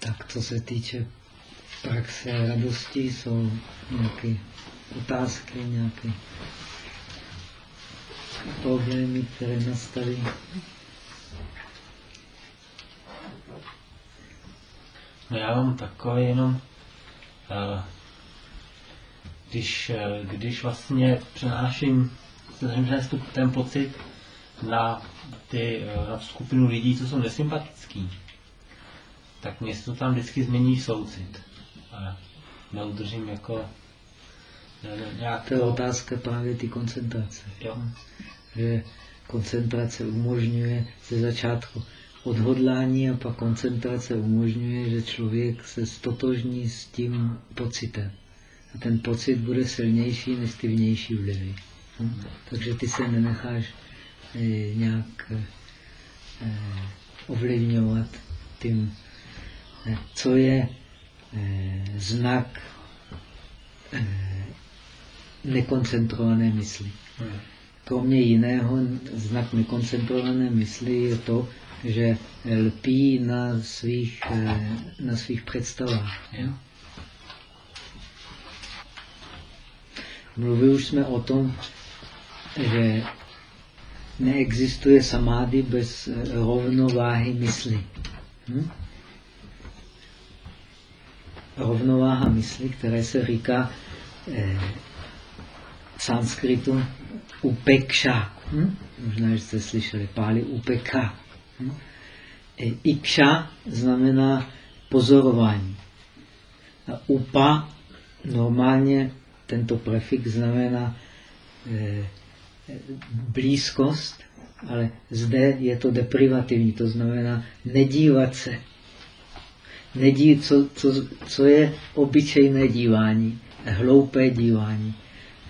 Tak co se týče praxe radosti, jsou nějaké otázky, nějaké problémy, které nastaví. No já mám takové jenom, eh, když, eh, když vlastně přenáším ten pocit na, ty, eh, na skupinu lidí, co jsou nesympatický, tak mě to tam vždycky změní soucit. A neudržím jako nějak... To je otázka právě ty koncentrace. Jo. Že koncentrace umožňuje ze začátku odhodlání a pak koncentrace umožňuje, že člověk se stotožní s tím pocitem. A ten pocit bude silnější než ty vnější vlivy. Hm? Takže ty se nenecháš eh, nějak eh, ovlivňovat tím, co je eh, znak eh, nekoncentrované mysli. Hmm. Kromě jiného, znak nekoncentrované mysli je to, že lpí na svých, eh, na svých představách. Mluvili už jsme o tom, že neexistuje samády bez rovnováhy mysli. Hm? Rovnováha mysli, které se říká eh, v sanskritu upekša. Hm? Možná, že jste slyšeli páli upeka. Hm? E, ikša znamená pozorování. A upa normálně tento prefix znamená e, blízkost, ale zde je to deprivativní, to znamená nedívat se. Nedí, co, co, co je obyčejné dívání, hloupé dívání.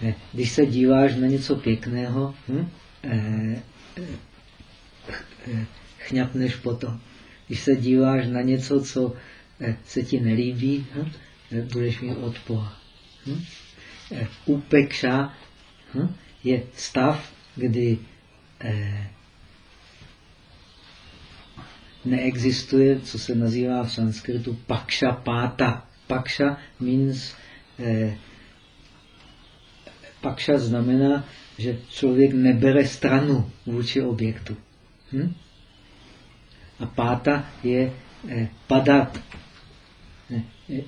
E, když se díváš na něco pěkného, hm, e, e, chňapneš potom. Když se díváš na něco, co eh, se ti nelíbí, hm, eh, budeš mít odpor. Hm? Eh, upekša hm, je stav, kdy neexistuje, co se nazývá v sanskritu pakša páta. Pakša means eh, pakša znamená, že člověk nebere stranu vůči objektu. Hm? A páta je eh, padat. Eh,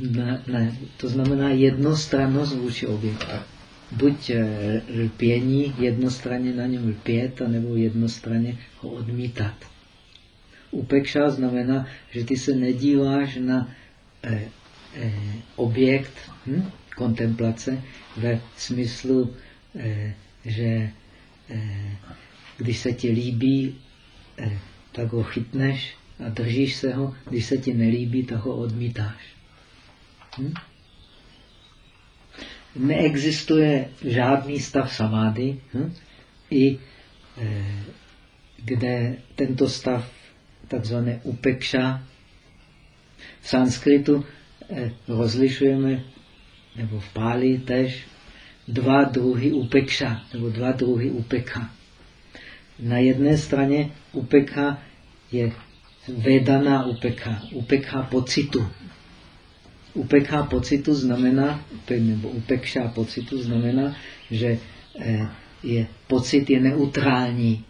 na, na, to znamená jednostrannost vůči objektu. Buď eh, lpění, jednostranně na něm lpět, nebo jednostranně ho odmítat. Upekša znamená, že ty se nedíváš na eh, eh, objekt hm, kontemplace ve smyslu, eh, že eh, když se ti líbí eh, tak ho chytneš a držíš se ho. Když se ti nelíbí, tak ho odmítáš. Hm? Neexistuje žádný stav samády, hm? i eh, kde tento stav, takzvané upekša, v sanskritu eh, rozlišujeme, nebo v páli tež, dva druhy upekša, nebo dva druhy upekha. Na jedné straně upekha je vedaná upekha, upekha pocitu. Upekha pocitu znamená, nebo upekša pocitu znamená, že eh, je, pocit je neutrální.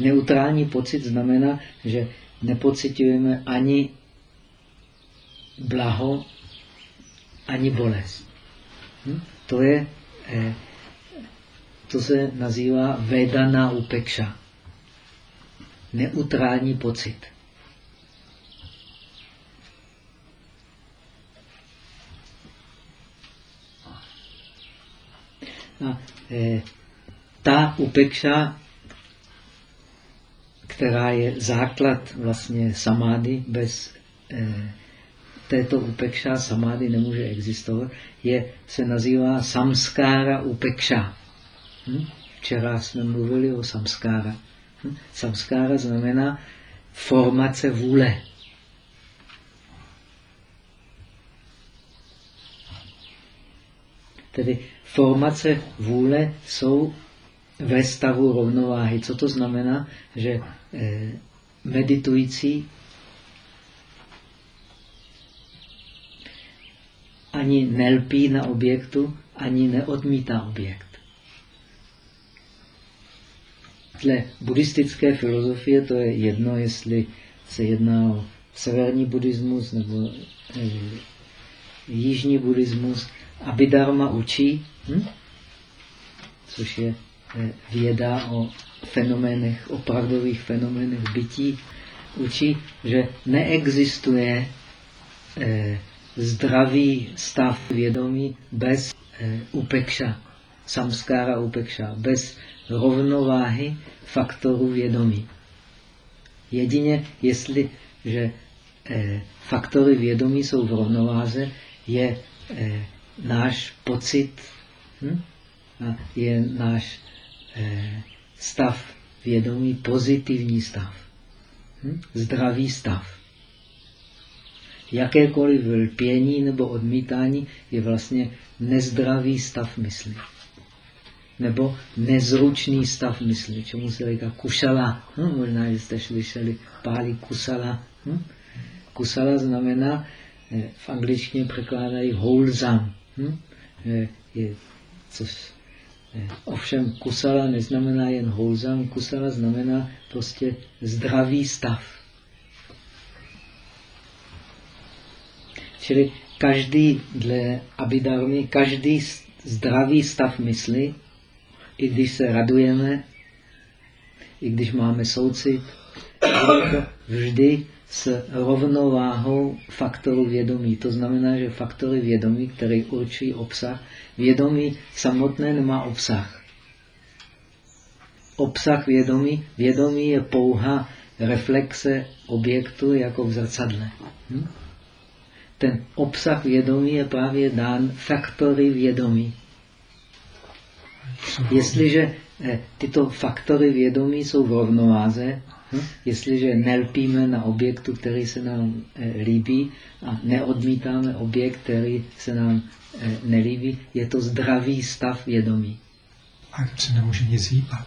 Neutrální pocit znamená, že nepocitujeme ani blaho, ani bolest. Hm? To je, eh, to se nazývá vedaná upekša neutrální pocit. A, e, ta upekša, která je základ vlastně samády, bez e, této upekša samády nemůže existovat, je, se nazývá samskára upekša. Hm? Včera jsme mluvili o samskára. Hm? Samskára znamená formace vůle. Tedy formace vůle jsou ve stavu rovnováhy. Co to znamená? Že eh, Eh, meditující ani nelpí na objektu, ani neodmítá objekt. Tle buddhistické filozofie to je jedno, jestli se jedná o severní buddhismus nebo eh, jižní buddhismus. Abhidharma učí, hm? což je věda o fenoménech, opravdových fenoménech bytí, učí, že neexistuje e, zdravý stav vědomí bez e, upekša, samskára upekša, bez rovnováhy faktorů vědomí. Jedině, jestli že eh, faktory vědomí jsou v rovnováze, je eh, náš pocit, hm? je náš eh, stav vědomí pozitivní stav, hm? zdravý stav. Jakékoliv lpění nebo odmítání je vlastně nezdravý stav mysli nebo nezručný stav mysli, čemu se říká kušala. Hm, možná jste slyšeli páli kusala. Hm? Kusala znamená, eh, v angličtině překládají wholesome. Hm? Eh, je, což, eh, ovšem kusala neznamená jen wholesome, kusala znamená prostě zdravý stav. Čili každý, dle abidarmy, každý zdravý stav mysli i když se radujeme, i když máme soucit, vždy s rovnováhou faktorů vědomí. To znamená, že faktory vědomí, které určují obsah, vědomí samotné nemá obsah. Obsah vědomí, vědomí je pouha reflexe objektu jako v zrcadle. Hm? Ten obsah vědomí je právě dán faktory vědomí. Jestliže eh, tyto faktory vědomí jsou v rovnováze, hm? jestliže nelpíme na objektu, který se nám eh, líbí a neodmítáme objekt, který se nám eh, nelíbí, je to zdravý stav vědomí. A se nemůže nic hýbat.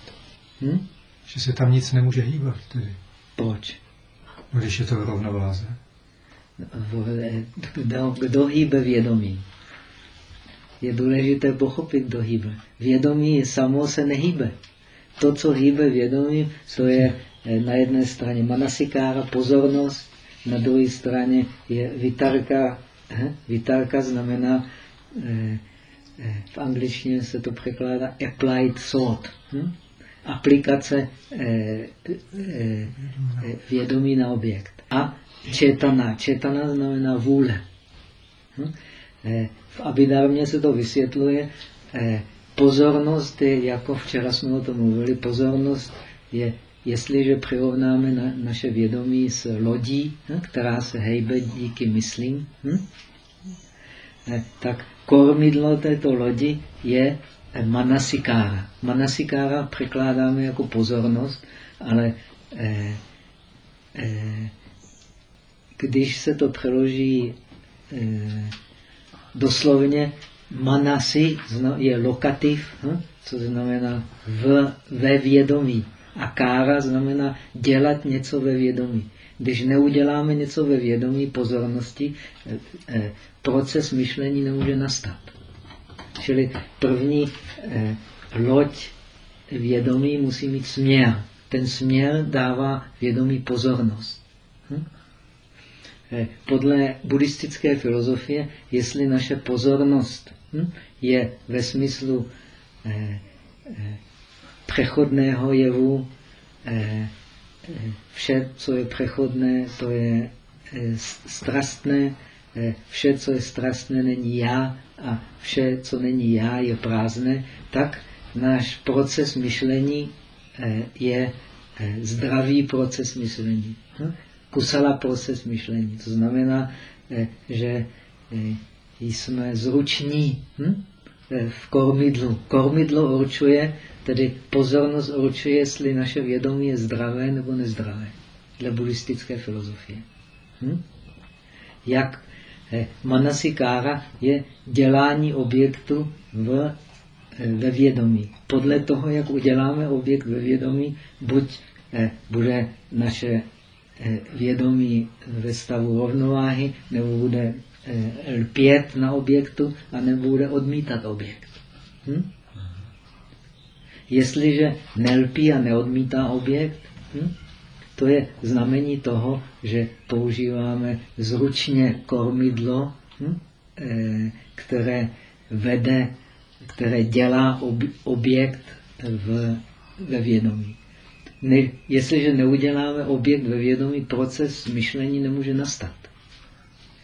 Hm? Že se tam nic nemůže hýbat tedy. Proč? No, když je to v rovnováze. Kdo, kdo hýbe vědomí? je důležité pochopit, kdo hýbe. Vědomí samo se nehýbe. To, co hýbe vědomí, to je eh, na jedné straně manasikára, pozornost, na druhé straně je vitarka. Eh, vitarka znamená, eh, v angličtině se to překládá applied thought. Hm? Aplikace vědomí na objekt. A četana. Četana znamená vůle. Hm? v Abhidharmě se to vysvětluje. Eh, pozornost je, jako včera jsme o tom mluvili, pozornost je, jestliže přirovnáme na, naše vědomí s lodí, hm, která se hejbe díky myslím, hm, tak kormidlo této lodi je eh, manasikára. Manasikára překládáme jako pozornost, ale eh, eh, když se to přeloží eh, doslovně manasi je lokativ, hm? co znamená v, ve vědomí. A kára znamená dělat něco ve vědomí. Když neuděláme něco ve vědomí pozornosti, eh, eh, proces myšlení nemůže nastat. Čili první eh, loď vědomí musí mít směr. Ten směr dává vědomí pozornost. Hm? Podle buddhistické filozofie, jestli naše pozornost hm, je ve smyslu přechodného jevu, vše, co je přechodné, to je strastné, vše, co je strastné, není já a vše, co není já, je prázdné, tak náš proces myšlení je zdravý proces myšlení. Hm? kusala proces myšlení. To znamená, eh, že eh, jsme zruční hm? Eh, v kormidlu. Kormidlo určuje, tedy pozornost určuje, jestli naše vědomí je zdravé nebo nezdravé. Dle buddhistické filozofie. Hm? Jak manasikára je dělání objektu v, ve vědomí. Podle toho, jak uděláme objekt ve vědomí, buď bude naše Eh, vědomí ve stavu rovnováhy, nebo bude eh, lpět na objektu a nebude odmítat objekt. Hm? Jestliže nelpí a neodmítá objekt, hm? to je znamení toho, že používáme zručně kormidlo, hm? eh, které vede, které dělá objekt v, ve vědomí. Ne, jestliže neuděláme objekt ve vědomí, proces myšlení nemůže nastat.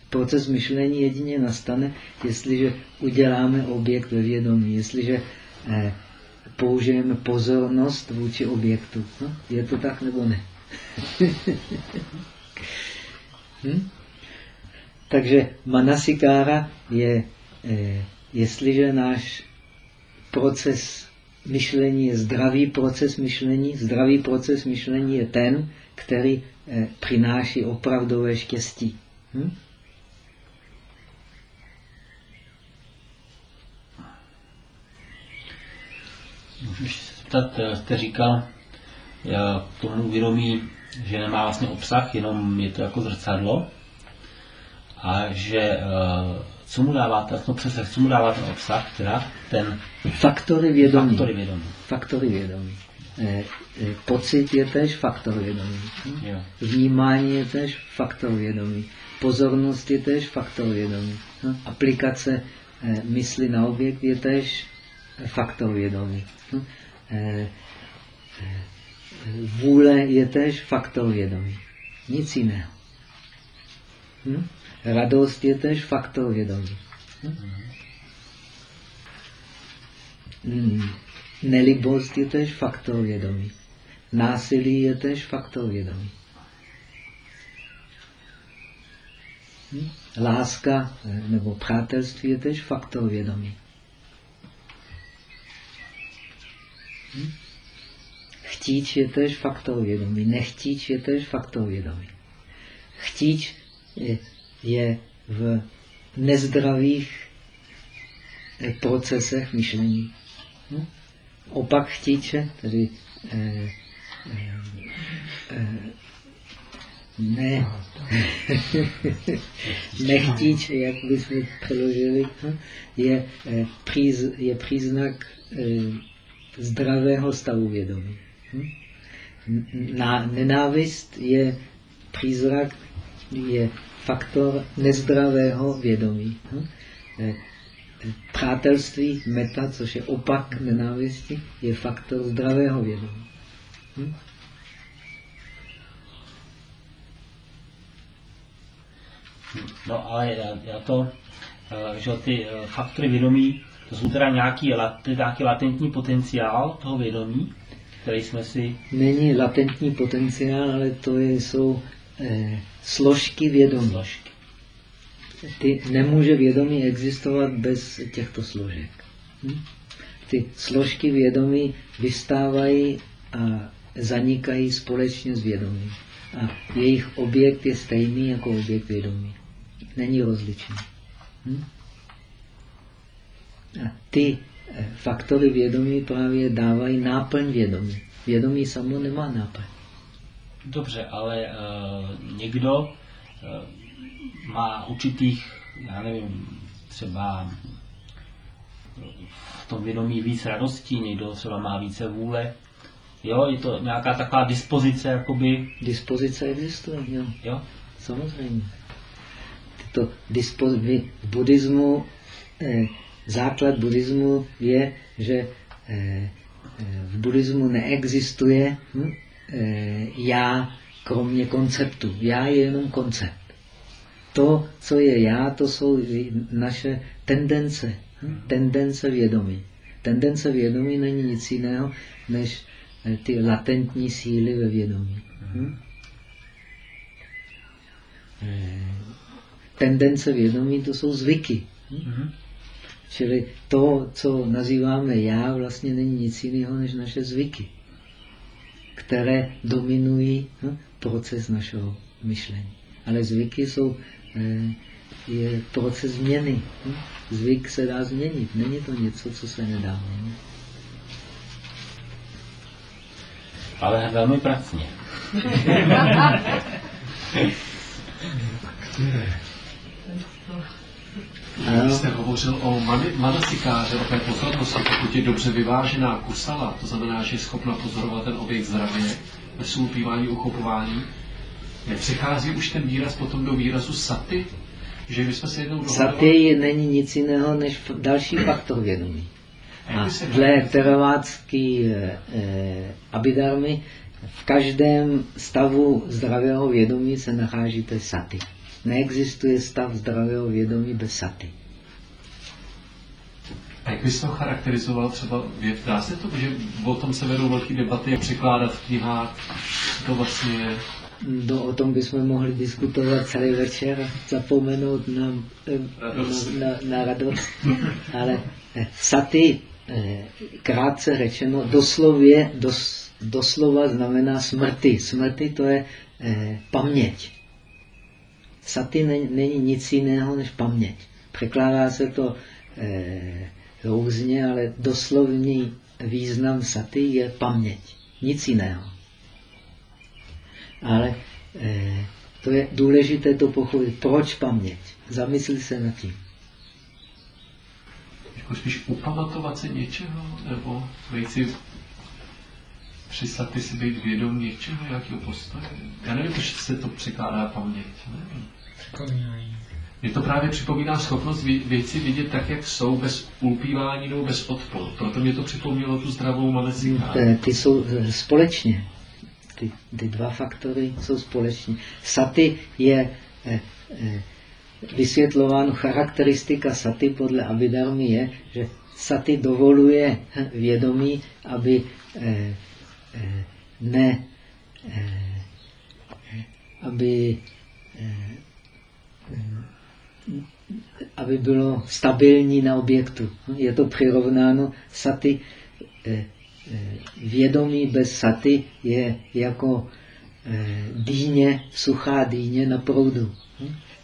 Proces myšlení jedině nastane, jestliže uděláme objekt ve vědomí, jestliže eh, použijeme pozornost vůči objektu. No, je to tak nebo ne? hm? Takže manasikára je, eh, jestliže náš proces myšlení je zdravý proces myšlení, zdravý proces myšlení je ten, který eh, přináší opravdové štěstí. Hm? Můžu se zeptat, eh, jste říkal eh, tomu vědomí, že nemá vlastně obsah, jenom je to jako zrcadlo a že eh, co mu dává, no přesah, co mu dává ten obsah, teda ten faktory vědomí. Faktory vědomí. Faktory vědomí. pocit je tež faktor vědomí. Jo. Vnímání je tež faktor vědomí. Pozornost je tež faktor vědomí. Aplikace mysli na objekt je tež faktor vědomí. Hm? Eh, eh, vůle je tež faktor vědomí. Nic jiného. Hm? Radost je tež faktor vědomí. Hm? Nelibost je tež faktor vědomí. Násilí je tež faktor vědomí. Hm? Láska eh, nebo přátelství je tež faktor vědomí. Chtíč je tež faktor vědomí, nechtíč je tež faktor vědomí. Chtíč je, je v nezdravých eh, procesech myšlení. Hm? Opak chtíče, tedy eh, eh, eh, ne, nechtíč, jak bychom přeložili, hm? je, eh, je příznak eh, zdravého stavu vědomí. Hm? Nenávist je přízrak, je faktor nezdravého vědomí. Hm? E, přátelství, meta, což je opak nenávisti, je faktor zdravého vědomí. Hm? No ale já, já to, e, že ty e, faktory vědomí to jsou teda nějaký, nějaký latentní potenciál toho vědomí, který jsme si... Není latentní potenciál, ale to je, jsou eh, složky vědomí. Složky. Ty, nemůže vědomí existovat bez těchto složek. Hm? Ty složky vědomí vystávají a zanikají společně s vědomím. A jejich objekt je stejný jako objekt vědomí. Není rozličný. Hm? Ty eh, faktory vědomí právě dávají náplň vědomí. Vědomí samo nemá náplň. Dobře, ale uh, někdo uh, má určitých, já nevím, třeba v tom vědomí víc radosti, někdo třeba má více vůle. Jo, je to nějaká taková dispozice, jakoby... Dispozice existuje, jo. Jo? Samozřejmě. Tyto dispozice v buddhismu eh, základ buddhismu je, že eh, eh, v buddhismu neexistuje hm, eh, já kromě konceptu. Já je jenom koncept. To, co je já, to jsou naše tendence. Hm, tendence vědomí. Tendence vědomí není nic jiného, než ty latentní síly ve vědomí. Hm? Tendence vědomí to jsou zvyky. Hm? Čili to, co nazýváme já, vlastně není nic jiného než naše zvyky, které dominují hm, proces našeho myšlení. Ale zvyky jsou eh, je proces změny. Hm? Zvyk se dá změnit, není to něco, co se nedá změnit. Ale velmi pracně. Vy jste hovořil o manasikáře, o té pozornosti, pokud je dobře vyvážená kusala, to znamená, že je schopna pozorovat ten objekt zdravě, bez ulpívání, uchopování. Nepřichází už ten výraz potom do výrazu saty? Že my jsme se jednou dohodli... Saty není nic jiného než další faktor vědomí. A dle terovácký eh, eh, abidarmy v každém stavu zdravého vědomí se nacházíte saty. Neexistuje stav zdravého vědomí bez saty. A jak bys to charakterizoval třeba, dá se to, že o tom se vedou velké debaty, jak překládat v knihách, to vlastně je? No, o tom bychom mohli diskutovat celý večer, zapomenout na, na, na, na radost. Ale eh, saty, eh, krátce řečeno, doslově, dos, doslova znamená smrti. Smrti to je eh, paměť. Saty není, není nic jiného než paměť. Překládá se to eh, různě, ale doslovný význam saty je paměť. Nic jiného. Ale eh, to je důležité to pochopit. Proč paměť? Zamysli se nad tím. Jako spíš upamatovat se něčeho, nebo vejít si přistat si být vědom něčeho, nějakého postoje. Já nevím, proč se to překládá paměť. Nevím. Mně to právě připomíná schopnost věci vidět tak, jak jsou, bez ulpívání nebo bez odporu. Proto mě to připomnělo tu zdravou manesi. Ty jsou eh, společně. Ty, ty dva faktory jsou společně. Saty je eh, eh, vysvětlováno, charakteristika saty podle Abidarmy je, že saty dovoluje vědomí, aby eh, eh, ne, eh, aby eh, aby bylo stabilní na objektu. Je to přirovnáno saty. Eh, eh, vědomí bez saty je jako eh, dýně, suchá dýně na proudu.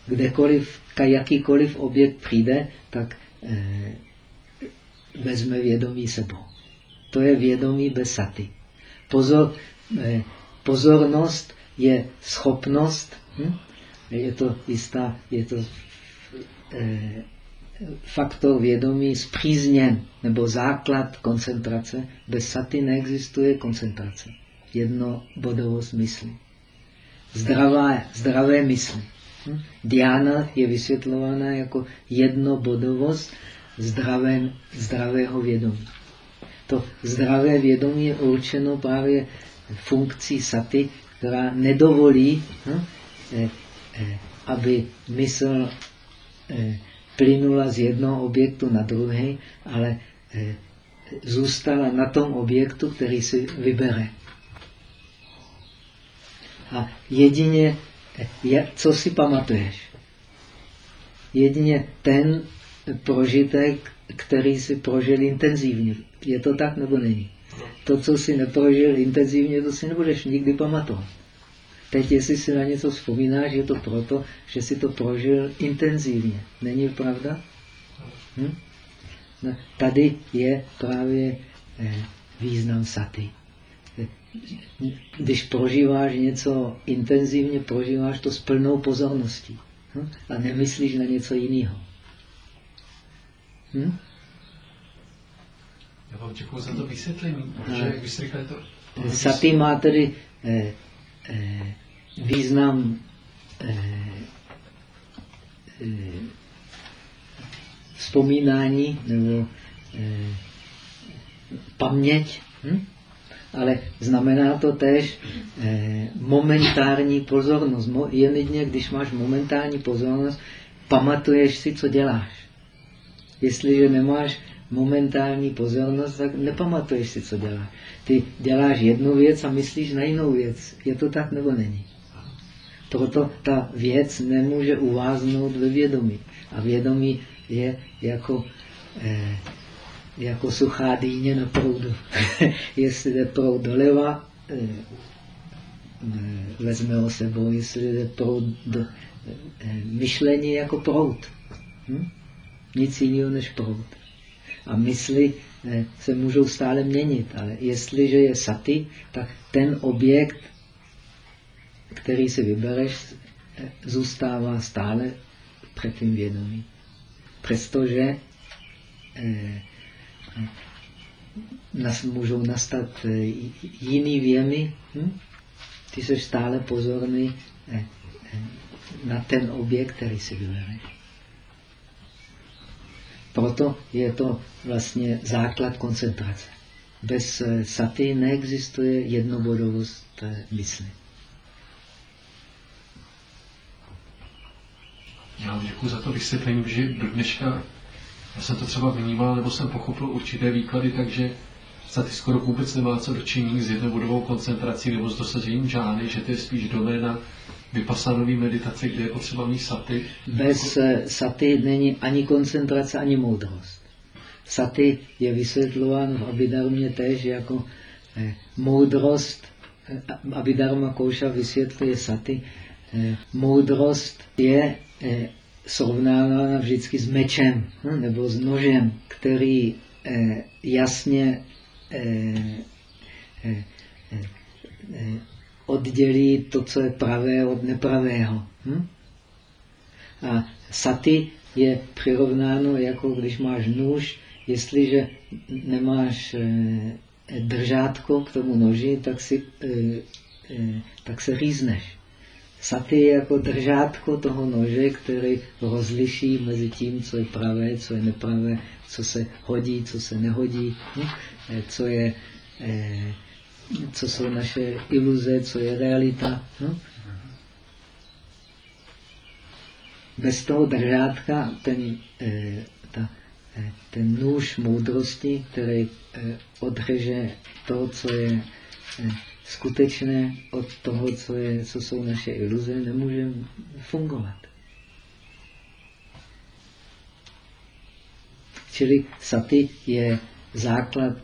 Kdekoliv, jakýkoliv objekt přijde, tak vezme vědomí sebou. To je vědomí bez saty. Pozor, pozornost je schopnost hm? Je to jistá, je to eh, faktor vědomí zpřízněn, nebo základ koncentrace. Bez saty neexistuje koncentrace. Jednobodovost mysli. Zdravá, zdravé mysli. Hm? Diana je vysvětlována jako jednobodovost zdravé, zdravého vědomí. To zdravé vědomí je určeno právě funkcí saty, která nedovolí hm, Eh, aby mysl eh, plynula z jednoho objektu na druhý, ale eh, zůstala na tom objektu, který si vybere. A jedině, co si pamatuješ? Jedině ten prožitek, který si prožil intenzivně. Je to tak nebo není? To, co si neprožil intenzivně, to si nebudeš nikdy pamatovat. Teď, jestli si na něco vzpomínáš, je to proto, že si to prožil intenzivně. Není pravda? Hm? No, tady je právě eh, význam saty. Když prožíváš něco intenzivně, prožíváš to s plnou pozorností. Hm? A nemyslíš na něco jiného. Hm? Já vám děkuji za to vysvětlení. Že, to... Saty má tedy eh, význam eh, eh, vzpomínání nebo eh, paměť, hm? ale znamená to eh, momentární pozornost. Mo, jedině, když máš momentární pozornost, pamatuješ si, co děláš. Jestliže nemáš momentální pozornost, tak nepamatuješ si, co děláš. Ty děláš jednu věc a myslíš na jinou věc. Je to tak nebo není? Proto ta věc nemůže uváznout ve vědomí. A vědomí je jako, eh, jako suchá dýně na proudu. jestli jde proud doleva, eh, vezme ho sebou, jestli jde proud do, eh, myšlení jako proud. Hm? Nic jiného než proud. A mysli eh, se můžou stále měnit, ale jestliže je saty, tak ten objekt který si vybereš, zůstává stále před tím vědomím. Přestože eh, nas, můžou nastat eh, jiný věmy, hm? ty jsi stále pozorný eh, eh, na ten objekt, který si vybereš. Proto je to vlastně základ koncentrace. Bez eh, saty neexistuje jednobodovost mysli. Já děkuji za to vysvětlení, že do dneška já jsem to třeba vnímal, nebo jsem pochopil určité výklady, takže saty skoro vůbec nemá co dočinění s jednobodovou koncentrací nebo s dosažením žány, že to je spíš doména vypasanové meditace, kde je potřeba mít saty. Bez eh, saty není ani koncentrace, ani moudrost. Saty je vysvětlován v Abhidharmě tež jako eh, moudrost. Eh, Abhidharma Kouša vysvětluje saty. Moudrost je srovnávána vždycky s mečem hm, nebo s nožem, který jasně oddělí to, co je pravé od nepravého. Hm? A saty je přirovnáno, jako když máš nůž, jestliže nemáš eh, držátko k tomu noži, tak, si, eh, tak se řízneš. Saty je jako držátko toho nože, který rozliší mezi tím, co je pravé, co je nepravé, co se hodí, co se nehodí, hm? co, je, co jsou naše iluze, co je realita. Hm? Bez toho držátka ten, ta, ten nůž moudrosti, který odřeže to, co je skutečné od toho, co, je, co jsou naše iluze, nemůže fungovat. Čili sati je základ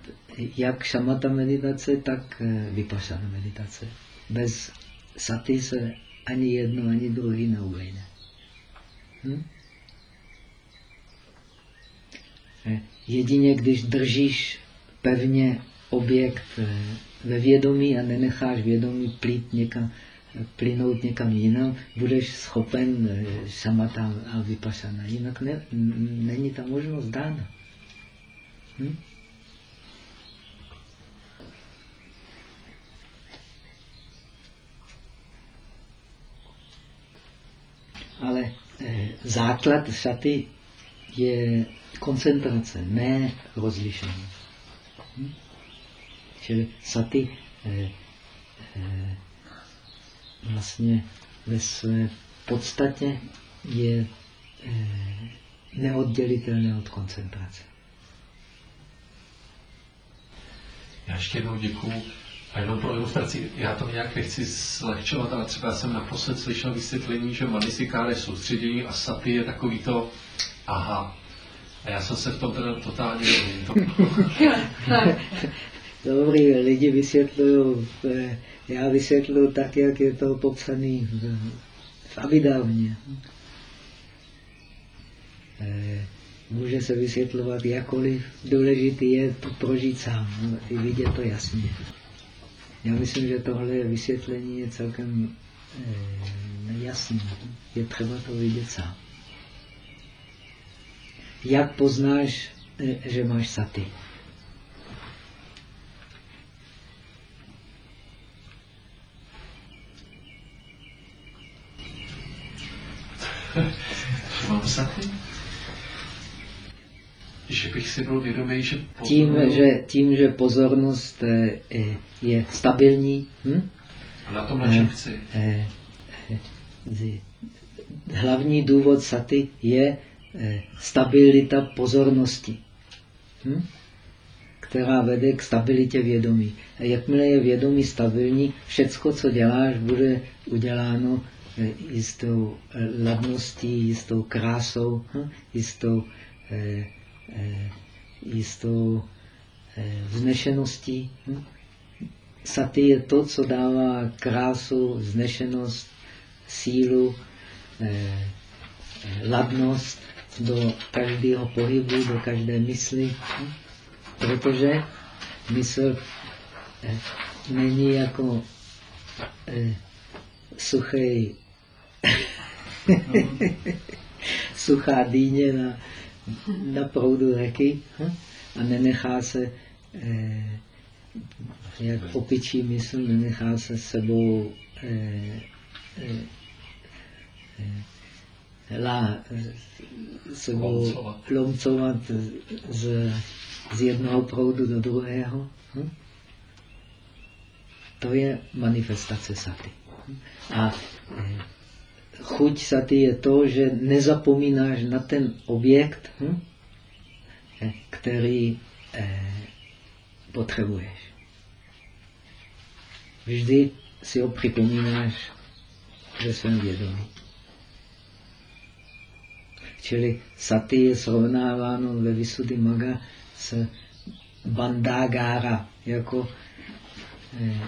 jak šamata meditace, tak vypašana meditace. Bez sati se ani jedno, ani druhý neuvejde. Hm? Jedině, když držíš pevně objekt ve vědomí a nenecháš vědomí plít někam, plynout někam jinam, budeš schopen samata a vypašana. Jinak ne, není ta možnost dána. Hm? Ale eh, základ šaty je koncentrace, ne rozlišení. Hm? Čili saty eh, eh, vlastně ve své podstatě je neoddělitelné od koncentrace. Já ještě jednou děkuju. A jenom pro ilustraci, já to nějak nechci zlehčovat, ale třeba jsem naposled slyšel vysvětlení, že manisikára je soustředění a saty je takový to, aha, a já jsem se v tom teda totálně Dobrý, lidi vysvětlují, já vysvětluji tak, jak je to popsané v, Abidávně. Eh, může se vysvětlovat jakoliv, důležitý je prožít sám, i vidět to jasně. Já myslím, že tohle vysvětlení je celkem eh, jasné. Je třeba to vidět sám. Jak poznáš, eh, že máš saty? Mám saty? Že bych si byl vědomý, že tím, že tím, že pozornost eh, je stabilní. Hm? A na tom, na čem chci. Hlavní důvod saty je stabilita pozornosti, hm? která vede k stabilitě vědomí. A jakmile je vědomí stabilní, všecko, co děláš, bude uděláno jistou ladností, jistou krásou, hm? jistou, eh, eh, jistou eh, vznešeností. Hm? Saty je to, co dává krásu, vznešenost, sílu, eh, ladnost do každého pohybu, do každé mysli, protože mysl eh, není jako eh, suchý suchá dýně na, na proudu řeky a nenechá se, eh, jak opičí mysl, nenechá se sebou eh, eh, eh, lá, sebou lomcovat z, z jednoho proudu do druhého. Hm? To je manifestace saty. A eh, chuť saty je to, že nezapomínáš na ten objekt, hm, eh, který eh, potřebuješ. Vždy si ho připomínáš ve svém vědomí. Čili saty je srovnáváno ve Vysudy Maga s bandágára, jako eh,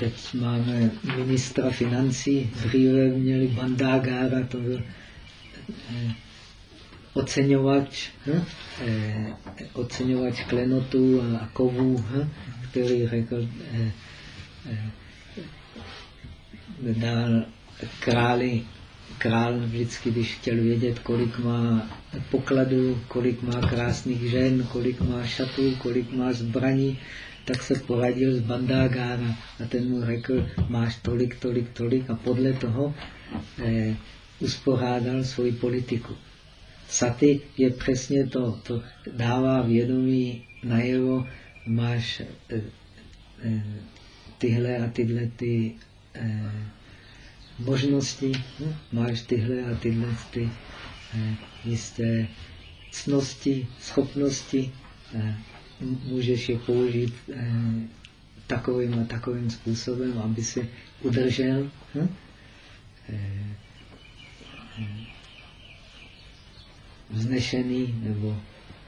Teď máme ministra financí, dříve měli bandágára, to byl eh, oceňovač, hm? eh, oceňovač klenotů a kovů, hm? který řekl, eh, eh, dal králi, král vždycky, když chtěl vědět, kolik má pokladů, kolik má krásných žen, kolik má šatů, kolik má zbraní, tak se poradil s Bandágára a ten mu řekl, máš tolik, tolik, tolik a podle toho eh, uspořádal svoji politiku. Saty je přesně to, to dává vědomí najevo, máš eh, eh, tyhle a tyhle ty eh, možnosti, hm? máš tyhle a tyhle ty eh, jisté cnosti, schopnosti, eh, můžeš je použít eh, takovým a takovým způsobem, aby si udržel hm? eh, vznešený nebo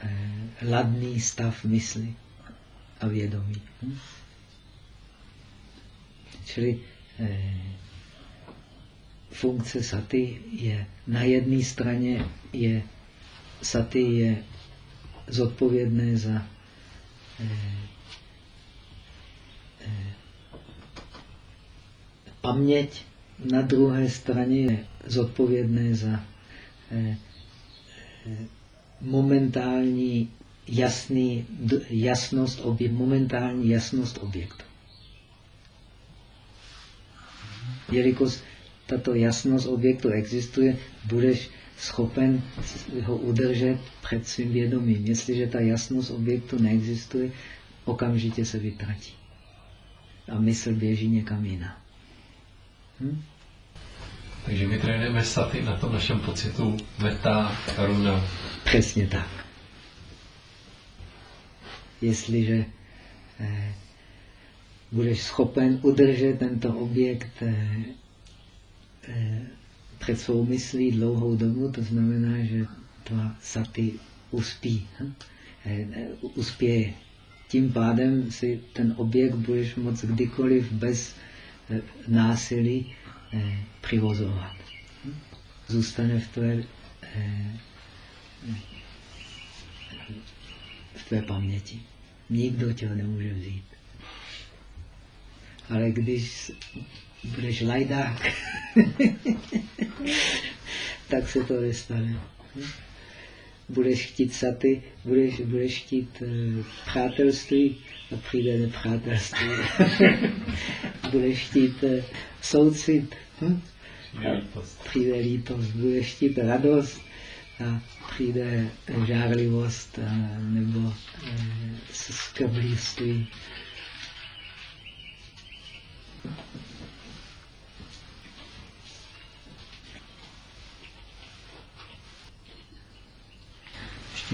eh, ladný stav mysli a vědomí. Hm? Čili eh, funkce saty je na jedné straně je saty je zodpovědné za paměť na druhé straně je zodpovědné za eh, eh, momentální jasný, jasnost, obje, momentální jasnost objektu. Jelikož tato jasnost objektu existuje, budeš schopen ho udržet před svým vědomím. Jestliže ta jasnost objektu neexistuje, okamžitě se vytratí. A mysl běží někam jinam. Hm? Takže my trénujeme saty na tom našem pocitu meta, karuna. Přesně tak. Jestliže eh, budeš schopen udržet tento objekt eh, eh, před svou myslí dlouhou dobu, to znamená, že tvá saty uspí, hm? Eh, uspěje. Tím pádem si ten objekt budeš moct kdykoliv bez eh, násilí eh, přivozovat. Hm? Zůstane v tvé, v tvé paměti. Nikdo tě ho nemůže vzít. Ale když budeš lajdák, tak se to nestane. Budeš chtít saty, budeš, budeš chtít uh, přátelství a přijde nepřátelství. budeš chtít uh, soucit hm? a přijde lítost. Budeš chtít radost a přijde žárlivost a, nebo uh, skrblíství.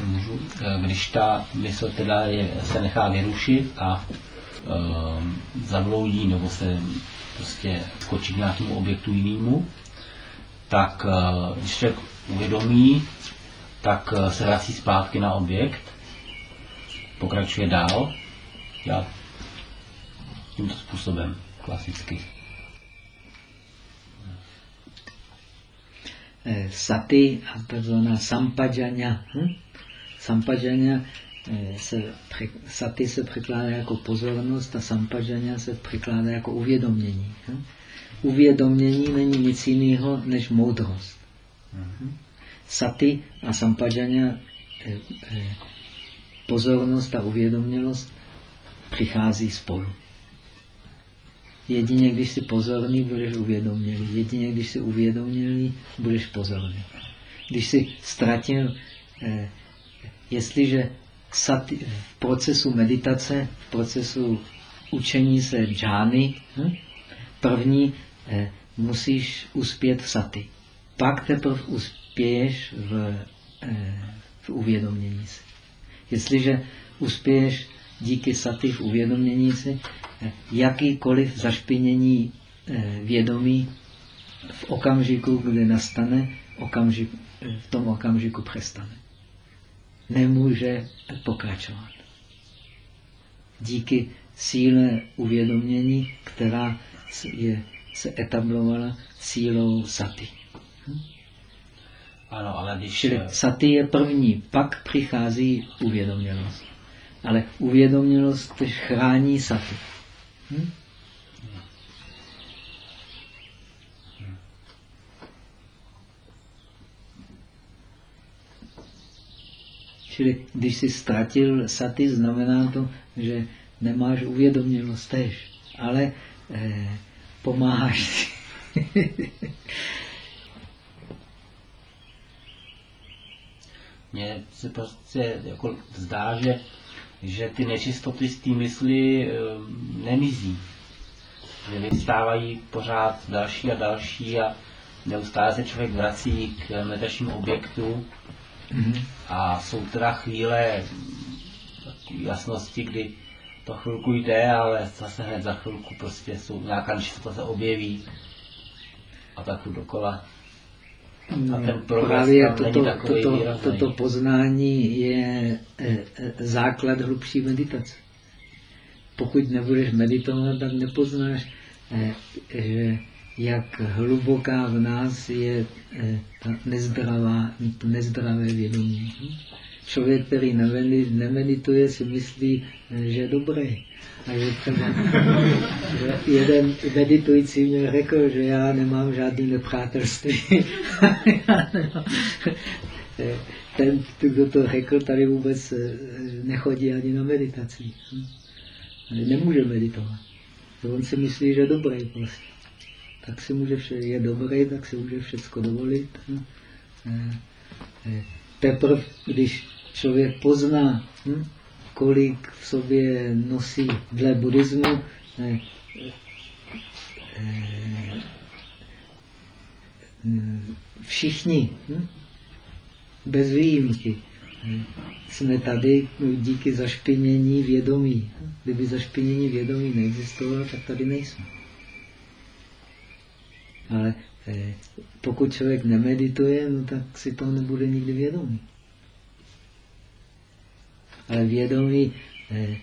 Mhm. když ta mysl teda je, se nechá vyrušit a e, zabloudí nebo se prostě skočí k nějakému objektu jinému, tak e, když člověk uvědomí, tak eh, se vrací zpátky na objekt, pokračuje dál, já tímto způsobem, klasicky. Eh, Sati a persona sampajanya hm? Sampažaně eh, se sati se překládá jako pozornost a sampažaně se překládá jako uvědomění. Hm? Uvědomění není nic jiného než moudrost. Hm? Sati a sampažaně eh, eh, pozornost a uvědomělost přichází spolu. Jedině když jsi pozorný, budeš uvědomělý. Jedině když jsi uvědomělý, budeš pozorný. Když jsi ztratil eh, jestliže sati, v procesu meditace, v procesu učení se džány, hm, první eh, musíš uspět v saty. Pak teprve uspěješ v, eh, v uvědomění se. Jestliže uspěješ díky saty v uvědomění si, eh, jakýkoliv zašpinění eh, vědomí v okamžiku, kdy nastane, okamžik, eh, v tom okamžiku přestane. Nemůže pokračovat. Díky síle uvědomění, která je, se etablovala sílou saty. Hm? Ano, ale když... Čili saty je první, pak přichází uvědomělost. Ale uvědomělost tež chrání saty. Hm? Čili když jsi ztratil saty, znamená to, že nemáš uvědomělost tež. Ale eh, pomáháš si. Mně se prostě jako zdá, že, že ty nečistoty z té mysli e, nemizí. Že vystávají pořád další a další a neustále se člověk vrací k meditačním objektu. Mm-hmm. A jsou teda chvíle jasnosti, kdy to chvilku jde, ale zase hned za chvilku prostě jsou nějaká nečistota se objeví a tak dokola. A ten Právě toto, toto, toto poznání je e, e, základ hlubší meditace. Pokud nebudeš meditovat, tak nepoznáš, e, že jak hluboká v nás je ta nezdravá, to nezdravé vědomí. Člověk, který nemedituje, si myslí, že je dobrý. A že třeba jeden meditující mě řekl, že já nemám žádný nepřátelství. Ten, kdo to řekl, tady vůbec eh, nechodí ani na meditaci. Nemůže meditovat. On si myslí, že je dobrý prostě. Tak si může vše, je dobrý, tak si může všechno dovolit. Eh, eh, teprve, když člověk pozná, hm, kolik v sobě nosí dle buddhismu eh, eh, všichni, hm, bez výjimky, jsme tady díky zašpinění vědomí. Kdyby zašpinění vědomí neexistovalo, tak tady nejsme. Ale pokud člověk nemedituje, no tak si to nebude nikdy vědomý ale vědomí eh,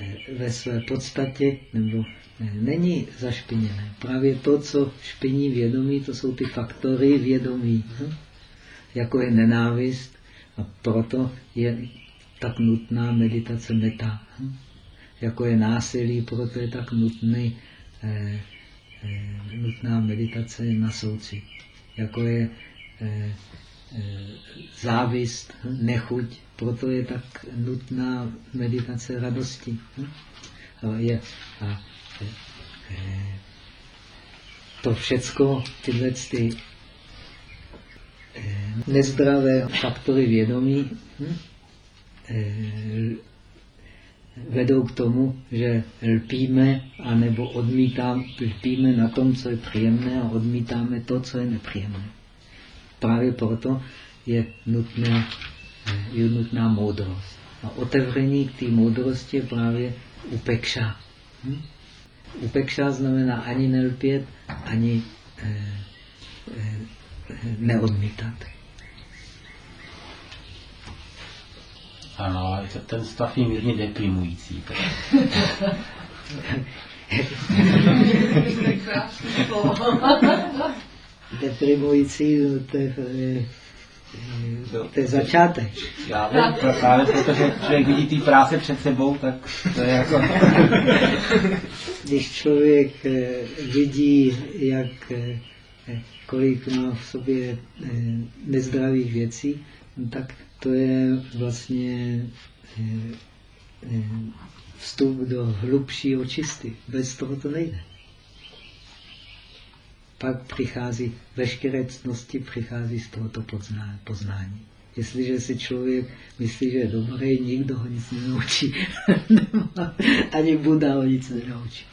eh, ve své podstatě nebo eh, není zašpiněné. Právě to, co špiní vědomí, to jsou ty faktory vědomí, hm? jako je nenávist a proto je tak nutná meditace meta. Jako je násilí, proto je tak nutný, eh, eh, nutná meditace na souci. Jako je eh, závist, nechuť, proto je tak nutná meditace radosti. A, je, a, to všecko, tyhle ty nezdravé faktory vědomí hm, vedou k tomu, že lpíme anebo odmítáme, lpíme na tom, co je příjemné a odmítáme to, co je nepříjemné. Právě proto je nutné je nutná moudrost. A otevření k té moudrosti je právě upekša. Hm? Upekša znamená ani nelpět, ani eh, eh, neodmítat. Ano, ten stav je mírně deprimující. deprimující, no to je, to je začátek. Já vím, právě protože člověk vidí ty práce před sebou, tak to je jako... Když člověk eh, vidí, jak eh, kolik má v sobě eh, nezdravých věcí, no tak to je vlastně vstup do hlubší očisty. Bez toho to nejde. Pak přichází veškeré cnosti, přichází z tohoto poznání. Jestliže si člověk myslí, že je dobrý, nikdo ho nic nenaučí. Ani Buda ho nic nenaučí.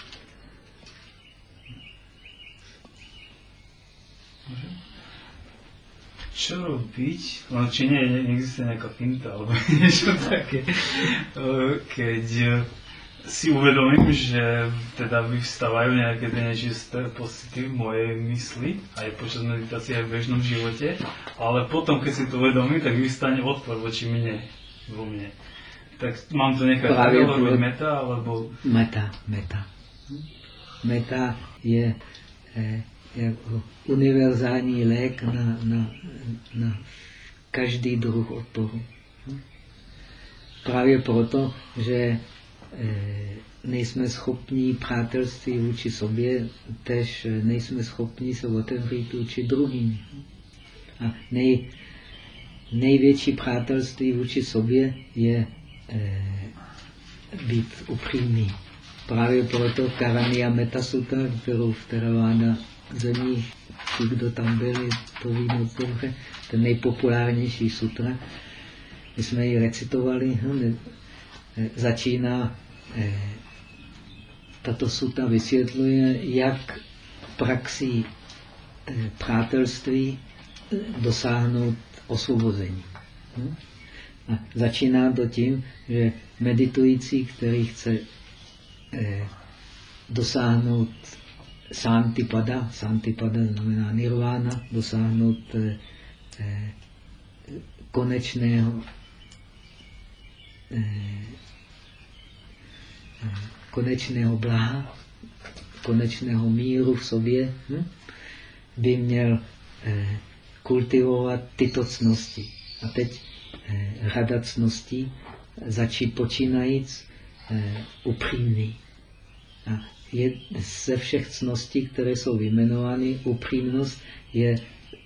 Čo robiť? No, či nie, neexistuje nejaká finta alebo niečo také. Keď si uvedomím, že teda vyvstávajú nejaké tie nečisté pocity v mojej mysli, aj počas meditácie, aj v bežnom živote, ale potom, keď si to uvedomím, tak vystane odpor voči mne, vo mne. Tak mám to nechať alebo meta, alebo... Meta, meta. Meta je, je univerzální lék na, na, na každý druh odporu. Právě proto, že Eh, nejsme schopní přátelství vůči sobě, tež nejsme schopní se otevřít vůči druhým. A nej, největší přátelství vůči sobě je e, být upřímný. Právě proto Karania Metasutra, kterou v Theravada zemí, ti, kdo tam byli, to ví moc dobře, ten nejpopulárnější sutra, my jsme ji recitovali, hm, začíná Eh, tato suta vysvětluje, jak praxí eh, přátelství eh, dosáhnout osvobození. Hm? A začíná to tím, že meditující, který chce dosáhnout santipada, santipada znamená nirvana, dosáhnout konečného konečného blaha, konečného míru v sobě, hm? by měl eh, kultivovat tyto cnosti. A teď eh, řada cností začít počínajíc eh, upřímný. A je, ze všech cností, které jsou vyjmenovány, upřímnost je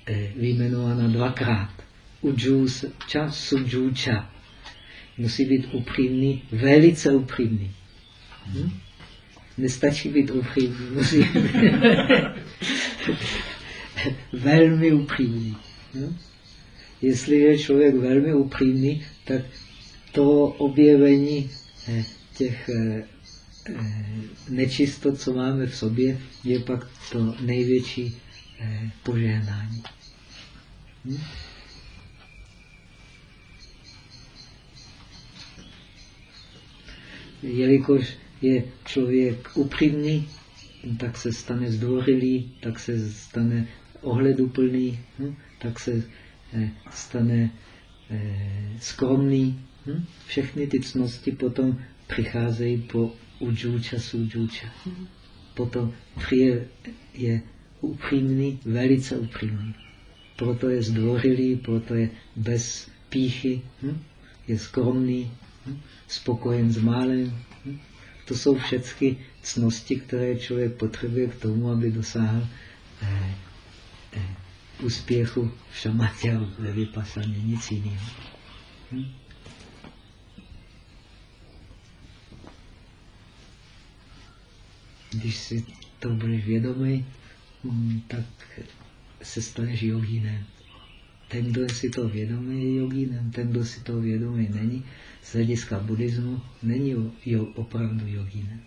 eh, vyjmenována dvakrát. Ujúča, sujúča. Musí být upřímný, velice upřímný. Hm? Nestačí být upřímný, musí velmi upřímný. Hm? Jestli je člověk velmi upřímný, tak to objevení eh, těch eh, eh, nečistot, co máme v sobě, je pak to největší požehnání. Hm? Jelikož je člověk upřímný, tak se stane zdvořilý, tak se stane ohleduplný, hm? tak se eh, stane eh, skromný. Hm? Všechny ty cnosti potom přicházejí po udžuča, sudžuča. Potom je, je upřímný, velice upřímný. Proto je zdvořilý, proto je bez píchy, hm? je skromný, hm? spokojen s málem. Hm? To jsou všechny cnosti, které člověk potřebuje k tomu, aby dosáhl eh, eh, úspěchu v šamatě a ve vypasaně, nic jiného. Když si to budeš vědomý, hm, tak se staneš jogínem. Ten, kdo si to vědomý, je jogínem. Ten, kdo si to vědomý není, z hlediska buddhismu není opravdu jogín.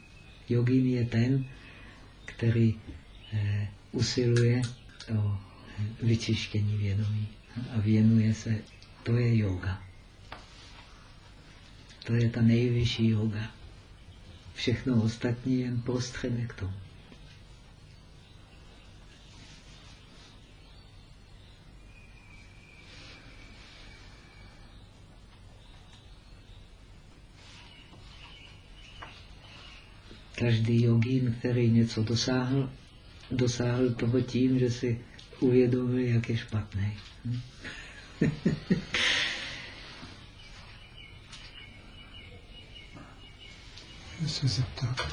Jogín je ten, který eh, usiluje o vyčištění vědomí a věnuje se, to je yoga. To je ta nejvyšší yoga. Všechno ostatní je jen prostředek tomu. Každý jogín, který něco dosáhl, dosáhl toho tím, že si uvědomil, jak je špatný. se zeptat.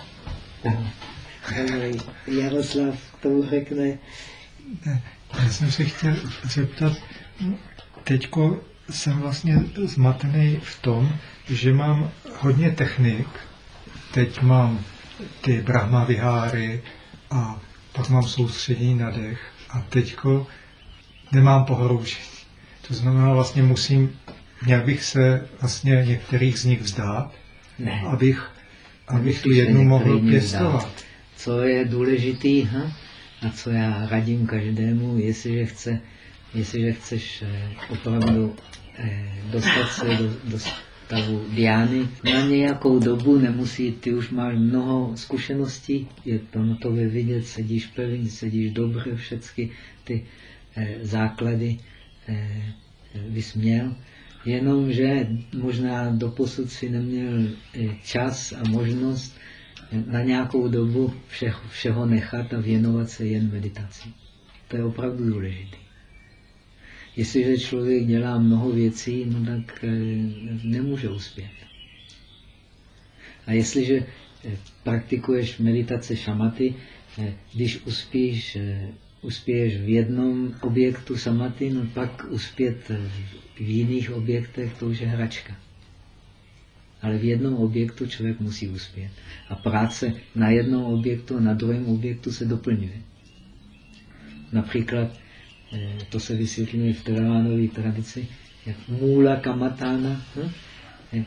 Jaroslav tomu řekne, Ne, já jsem se chtěl zeptat, teďko jsem vlastně zmatený v tom, že mám hodně technik. Teď mám ty Brahma viháry a pak mám soustředění na dech a teďko nemám pohoroušení. To znamená, vlastně musím, měl bych se vlastně některých z nich vzdát, Ne. abych, abych tu jednu mohl pěstovat. Co je důležitý hm? a co já radím každému, jestliže, chce, jestliže chceš eh, opravdu eh, dostat se do, do stavu diány, na nějakou dobu nemusí, ty už máš mnoho zkušeností, je to na tobě vidět, sedíš pevně, sedíš dobře, všechny ty eh, základy eh, vysměl. Jenomže možná doposud si neměl čas a možnost na nějakou dobu vše, všeho nechat a věnovat se jen meditaci. To je opravdu důležité. Jestliže člověk dělá mnoho věcí, no tak eh, nemůže uspět. A jestliže eh, praktikuješ meditace šamaty, eh, když uspíš, uspěješ v jednom objektu samaty, no pak uspět v jiných objektech, to už je hračka. Ale v jednom objektu člověk musí uspět. A práce na jednom objektu a na druhém objektu se doplňuje. Například, eh, to se vysvětlňuje v Theravádové tradici, jak můla kamatána. Hm?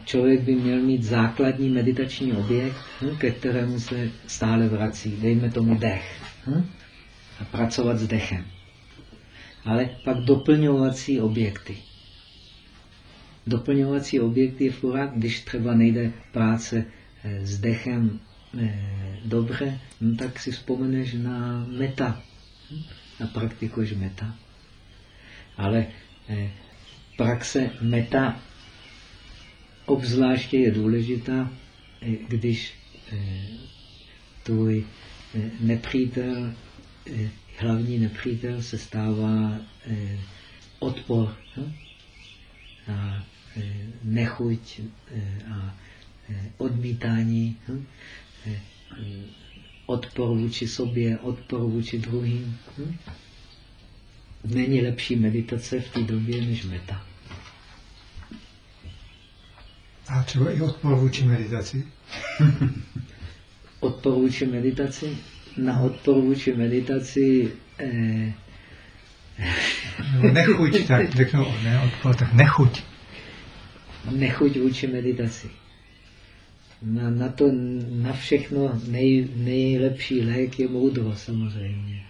Člověk by měl mít základní meditační objekt, hm, ke kterému se stále vrací. Dejme tomu dech. Pracovat s dechem. Ale pak doplňovací objekty. Doplňovací objekty je furt, když třeba nejde práce eh, s dechem eh, dobře, no tak si vzpomeneš na meta. A praktikuješ meta. Ale eh, praxe meta obzvláště je důležitá, když tvůj nepřítel, hlavní nepřítel se stává eh, odpor hm? a eh, nechuť eh, a eh, odmítání, eh, odpor vůči sobě, odpor vůči druhým. Není lepší meditace v té době než meta. A třeba i odpor vůči meditaci. odpor vůči meditaci. Na odpor vůči meditaci eh, Nebo nechuť, tak řeknu, ne odpor, tak nechuť. nechuť vůči meditaci. Na, na to, na všechno nej, nejlepší lék je moudrost samozřejmě.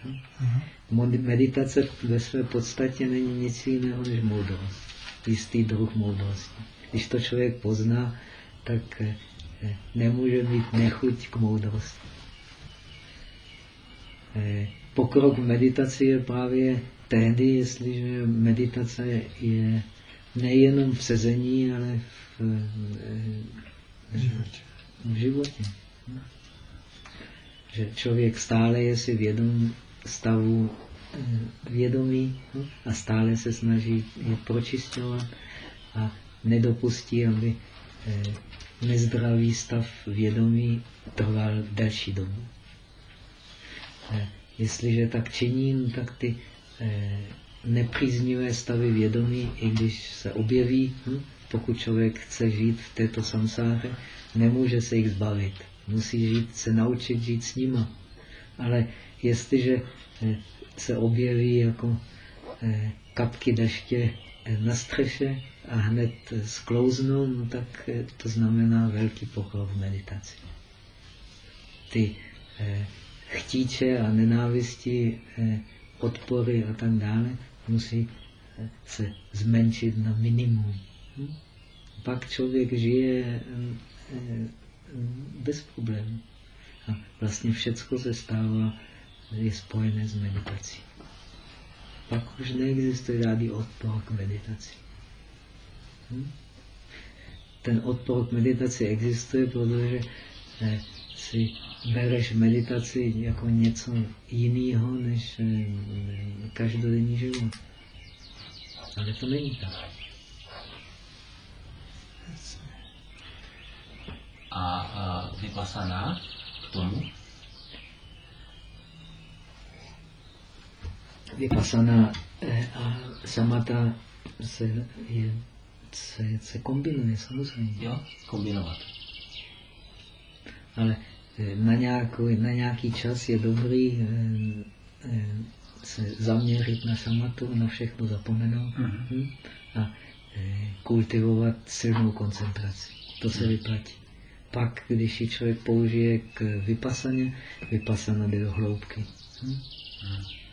Mod- Meditace ve své podstatě není nic jiného než moudrost. Jistý druh moudrosti. Když to člověk pozná, tak eh, nemůže mít nechuť k moudrosti. Eh, Pokrok v meditaci je právě tehdy, jestliže meditace je nejenom v sezení, ale v, eh, v životě. Že člověk stále je si vědom stavu eh, vědomí a stále se snaží je pročistovat a nedopustí, aby eh, nezdravý stav vědomí trval delší dobu. Eh, Jestliže tak činí, no tak ty eh, nepříznivé stavy vědomí, i když se objeví, hm, pokud člověk chce žít v této samsáře, nemůže se jich zbavit. Musí žít, se naučit žít s nima. Ale jestliže eh, se objeví jako kapky deště na střeše a hned sklouznou, no tak to znamená velký pokrok v meditaci. Ty chtíče a nenávisti, eh, odpory a tak dále musí eh, se zmenšit na minimum. Hm? Pak člověk žije eh, eh, bez problémů. A vlastně všecko se stává, je spojené s meditací. Pak už neexistuje žádný odpor k meditaci. Hm? Ten odpor k meditaci existuje, protože si bereš meditaci jako něco jiného než eh, každodenní život. Ale to není tak. A, a vypasaná k tomu? vypasana eh, a samata se, je, se, se kombinuje samozřejmě. Jo, kombinovat. Ale na, nějakou, na nějaký čas je dobrý eh, eh, se zaměřit na samatu, na všechno zapomenout Mhm. hm? a eh, kultivovat silnou koncentraci. To se vyplatí. Pak, když ji člověk použije k vypasaně, vypasana jde do hloubky. Hm?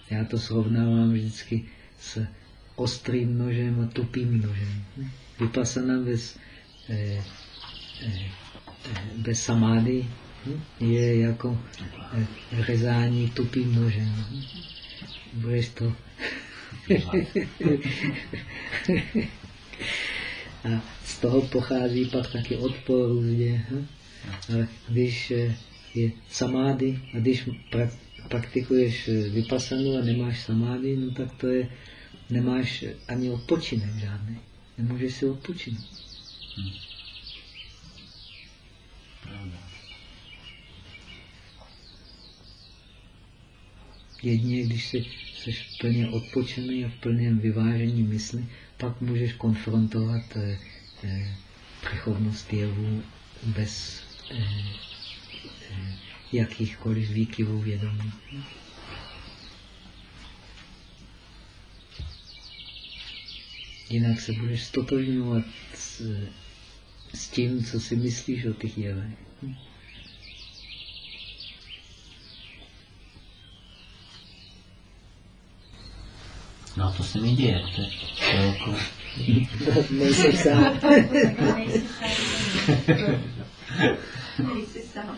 Já to srovnávám vždycky s ostrým nožem a tupým nožem. Hm? Vypasana bez, eh, eh, eh, bez samády? Je jako eh, řezání tupým nožem. Budeš to... a z toho pochází pak taky odpor různě. Hm? Ale když eh, je samády a když pra, praktikuješ eh, vypasanu a nemáš samády, no tak to je, nemáš ani odpočinek žádný. Nemůžeš si odpočinout. Pravda. Jedině, když jsi, jsi plně odpočený a v plném vyvážení mysli, pak můžeš konfrontovat eh, eh, přechodnost jevů bez eh, eh, jakýchkoliv výkyvů vědomí. Jinak se budeš stotožňovat s, s tím, co si myslíš o těch jevech. No a to se mi děje. Chvilku. Nejseš sám. Nejsi sám. Nejsi sám.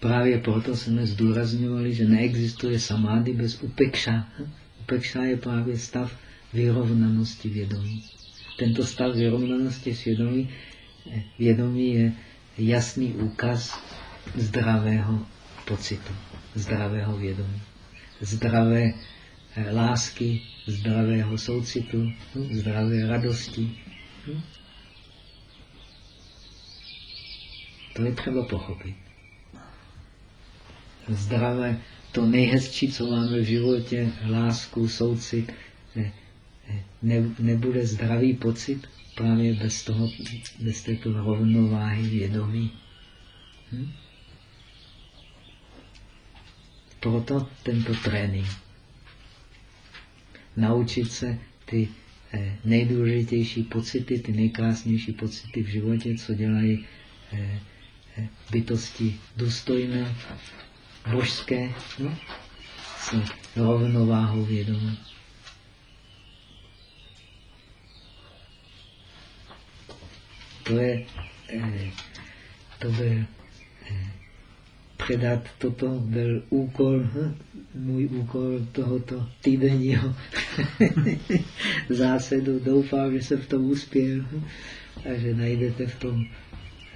Právě proto jsme zdůrazňovali, že neexistuje samády bez upekša. Upekša je právě stav vyrovnanosti vědomí. Tento stav vyrovnanosti svědomí, vědomí je jasný úkaz zdravého pocitu, zdravého vědomí, zdravé eh, lásky, zdravého soucitu, hm, zdravé radosti. hm. To je třeba pochopit zdravé, to nejhezčí, co máme v životě, lásku, soucit, ne, ne, nebude zdravý pocit právě bez, toho, bez této rovnováhy vědomí. Hm? Proto tento trénink. Naučit se ty eh, nejdůležitější pocity, ty nejkrásnější pocity v životě, co dělají eh, eh, bytosti důstojné, božské, no, s rovnováhou vědomí. To je, eh, to byl eh, předat toto byl úkol, hm, můj úkol tohoto týdenního zásadu. Doufám, že jsem v tom uspěl hm, a že najdete v tom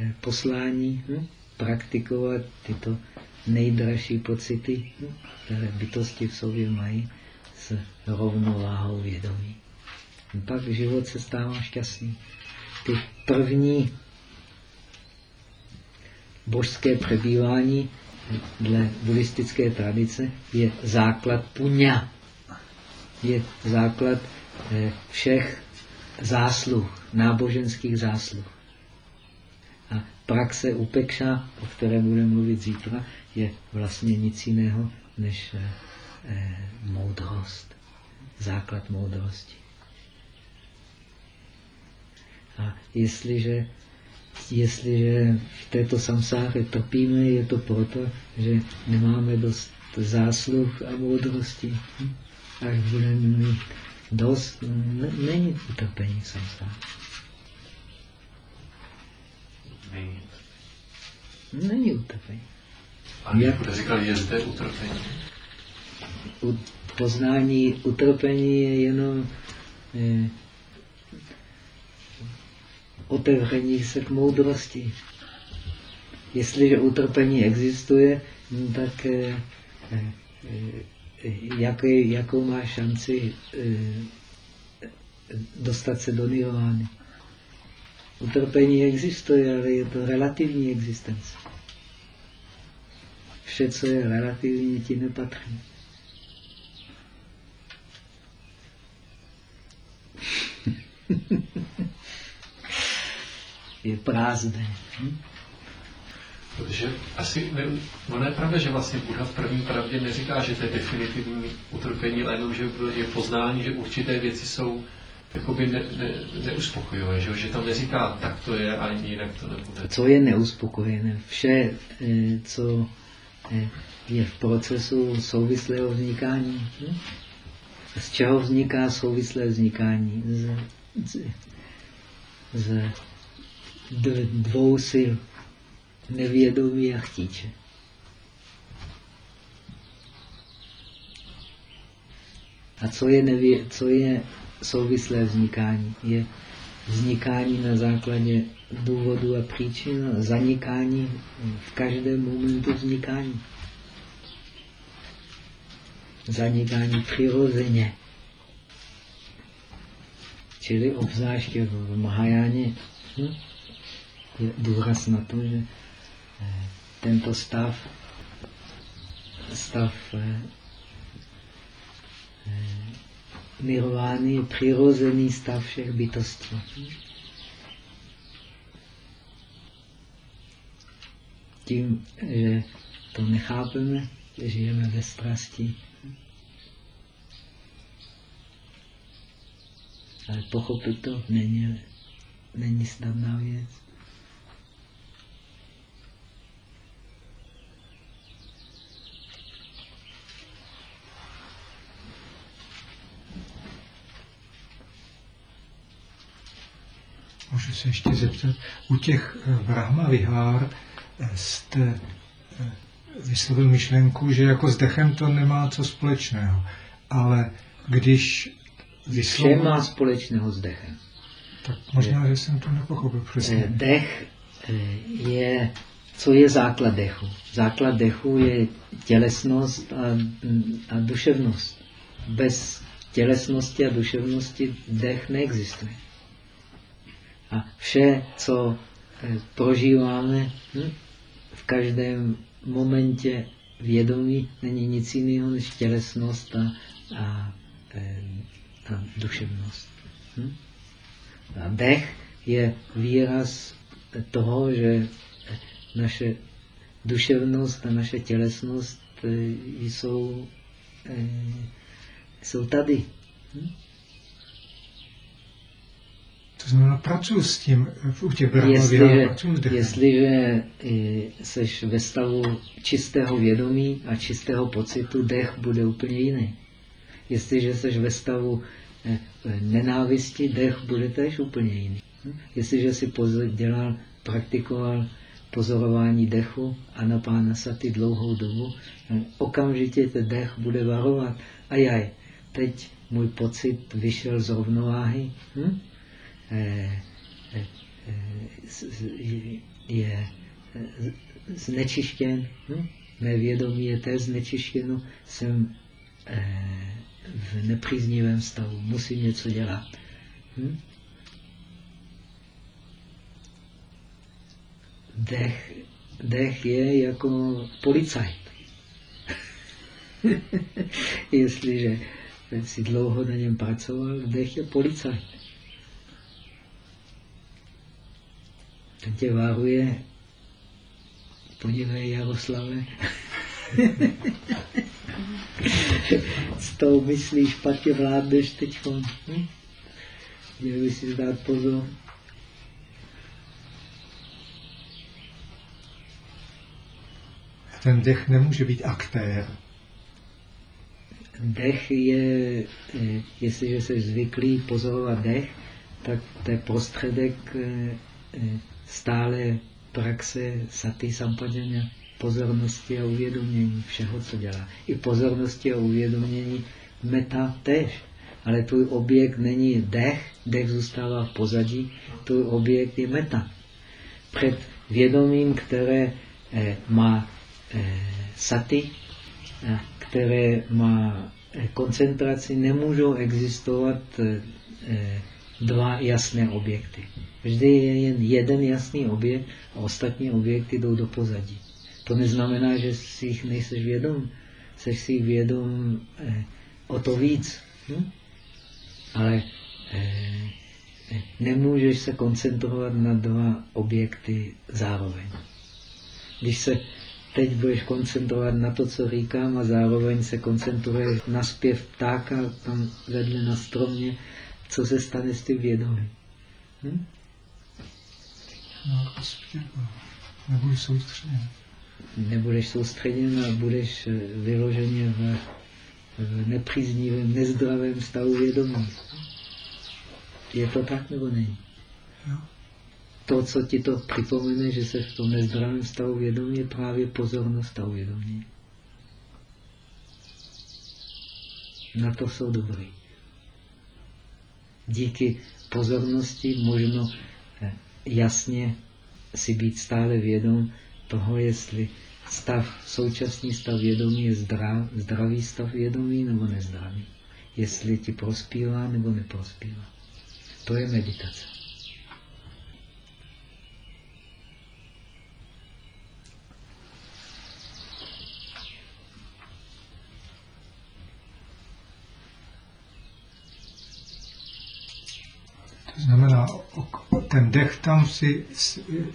eh, poslání hm, praktikovat tyto nejdražší pocity, které bytosti v sobě mají s rovnováhou vědomí. Pak život se stává šťastný. Ty první božské přebývání dle buddhistické tradice je základ puňa. Je základ eh, všech zásluh, náboženských zásluh. A praxe upekša, o které budeme mluvit zítra, je vlastně nic jiného než eh, eh, moudrost. Základ moudrosti. A jestliže, jestliže v této samsáře trpíme, je to proto, že nemáme dost zásluh a moudrosti. Hm? Až budeme mít dost, ne, není utrpení samsáře. Není. Není utrpení. A jak říkal, je zde utrpení. U, poznání utrpení je jenom eh, otevření se k moudrosti. Jestliže utrpení existuje, tak eh, eh, jaký, jakou má šanci eh, dostat se do nirvány? Utrpení existuje, ale je to relativní existence. Vše, co je relativní, ti nepatří. je prázdné. Hm? Protože asi ne, ono je pravda, že vlastně Buddha v první pravdě neříká, že to je definitivní utrpení, ale jenom, že je poznání, že určité věci jsou jakoby ne, ne, neuspokojivé, že? že tam neříká, tak to je, ani jinak to nebude. Co je neuspokojené? Vše, eh, co eh, je v procesu souvislého vznikání. Hm? Z čeho vzniká souvislé vznikání? Z, z, z dvou sil. Nevědomí a chtíče. A co je, nevě, co je souvislé vznikání? Je vznikání na základě důvodu a příčin zanikání v každém momentu vznikání. Zanikání přirozeně. Čili obzvláště v Mahajáně hm, je důraz na to, že eh, tento stav, stav eh, eh, nirvány je přirozený stav všech bytostí. Tím, že to nechápeme, že žijeme ve strasti, ale pochopit to není, není snadná věc. Můžu se ještě zeptat, u těch eh, Brahma Vihár eh, jste eh, vyslovil myšlenku, že jako s dechem to nemá co společného. Ale když vyslovil... Vše má společného s dechem. Tak možná, že jsem to nepochopil přesně. Dech je, co je základ dechu? Základ dechu je tělesnost a, a duševnost. Bez tělesnosti a duševnosti dech neexistuje. A vše, co eh, prožíváme hm, v každém momentě vědomí, není nic jiného než tělesnost a, a, eh, a duševnost. Hm? A dech je výraz toho, že naše duševnost a naše tělesnost eh, jsou, jsou tady. Hm? To znamená, pracuji s tím u těch jestliže, Jestliže jsi ve stavu čistého vědomí a čistého pocitu, dech bude úplně jiný. Jestliže jsi ve stavu eh, nenávisti, dech bude tež úplně jiný. Hm? Jestliže si dělal, praktikoval pozorování dechu a na pána saty dlouhou dobu, eh, okamžitě ten dech bude varovat. A jaj, teď můj pocit vyšel z rovnováhy. Hm? Je znečištěn, hm? mé vědomí je též znečištěno, jsem eh, v nepříznivém stavu, musím něco dělat. Hm? Dech, dech je jako policajt. Jestliže si dlouho na něm pracoval, dech je policajt. Ten tě váruje, podívej Jaroslave, s tou myslí špatně vládneš teď. Hm? Měl by si zdát pozor. Ten dech nemůže být aktér. Dech je, eh, jestliže jsi zvyklý pozorovat dech, tak to je prostředek eh, eh, stále praxe saty sampaděně, pozornosti a uvědomění všeho, co dělá. I pozornosti a uvědomění meta tež. Ale tvůj objekt není dech, dech zůstává v pozadí, tvůj objekt je meta. Před vědomím, které eh, má eh, saty, eh, které má eh, koncentraci, nemůžou existovat eh, dva jasné objekty. Vždy je jen jeden jasný objekt a ostatní objekty jdou do pozadí. To neznamená, že si jich nejseš vědom. Jsi si jich vědom eh, o to víc. Hm? Ale eh, nemůžeš se koncentrovat na dva objekty zároveň. Když se teď budeš koncentrovat na to, co říkám a zároveň se koncentruješ na zpěv ptáka tam vedle na stromě, co se stane s tím vědomím. Hm? No, zpěv, nebudeš soustředěn. Nebudeš soustředěn a budeš eh, vyloženě v, v nepříznivém, nezdravém stavu vědomí. Je to tak nebo není? Jo. To, co ti to připomene, že se v tom nezdravém stavu vědomí, je právě pozornost stavu vědomí. Na to jsou dobrý. Díky pozornosti možno eh, jasně si být stále vědom toho, jestli stav, současný stav vědomí je zdrav, zdravý stav vědomí nebo nezdravý. Jestli ti prospívá nebo neprospívá. To je meditace. To znamená, ten dech tam si,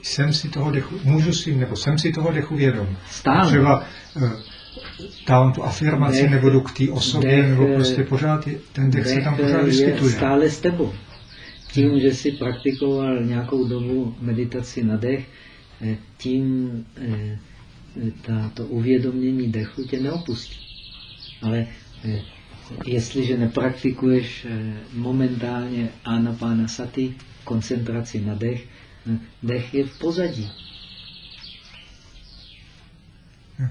jsem si toho dechu, můžu si, nebo jsem si toho dechu vědom. Stále. Třeba eh, dávám tu afirmaci, Dech- nebo jdu k té osobě, dech, nebo eh, prostě pořád, je- ten dech se tam Dech pořád je vyskytuje. stále s tebou. Tím, že jsi praktikoval nějakou dobu meditaci na dech, eh, tím eh, ta, to uvědomění dechu tě neopustí. Ale eh, jestliže nepraktikuješ eh, momentálně anapána sati, koncentraci na dech, eh, dech je v pozadí. Jo.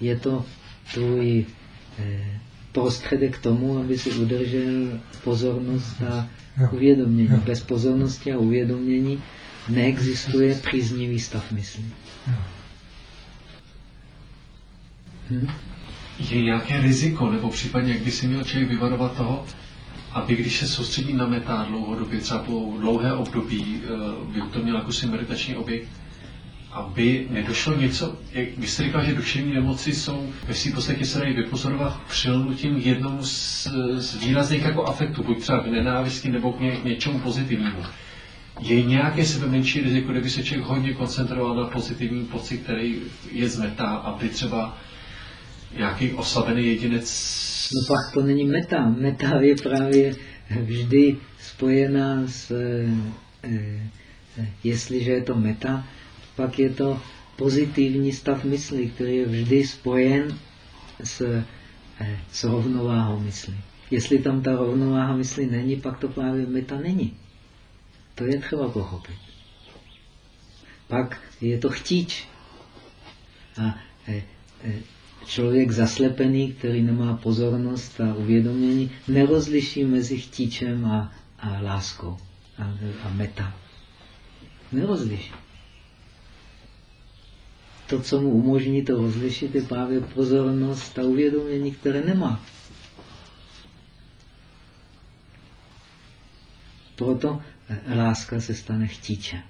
Je to tvůj eh, prostředek k tomu, aby si udržel pozornost a uvědomění. Bez pozornosti a uvědomění neexistuje příznivý stav mysli. Jo. Hm? Je nějaké riziko, nebo případně jak by si měl člověk vyvarovat toho, aby když se soustředí na meta dlouhodobě, třeba po dlouhé období, eh, by to měl jako si meditační objekt, aby nedošlo něco, jak vy jste říkal, že duševní nemoci jsou ve svým podstatě se dají vypozorovat přilnutím jednomu z, z výrazných jako afektů, buď třeba k nenávisti nebo k, ně, k něčemu pozitivnímu. Je nějaké sebe menší riziko, kdyby se člověk hodně koncentroval na pozitivní pocit, který je z meta, aby třeba nějaký oslabený jedinec No pak to není meta. Meta je právě vždy spojená s, eh, eh, jestliže je to meta, pak je to pozitivní stav mysli, který je vždy spojen s, eh, s rovnováhou mysli. Jestli tam ta rovnováha mysli není, pak to právě meta není. To je třeba pochopit. Pak je to chtíč. A eh, člověk zaslepený, který nemá pozornost a uvědomění, nerozliší mezi chtíčem a, a láskou a, a meta. Nerozliší. To, co mu umožní to rozlišit, je právě pozornost a uvědomění, které nemá. Proto eh, láska se stane chtíčem.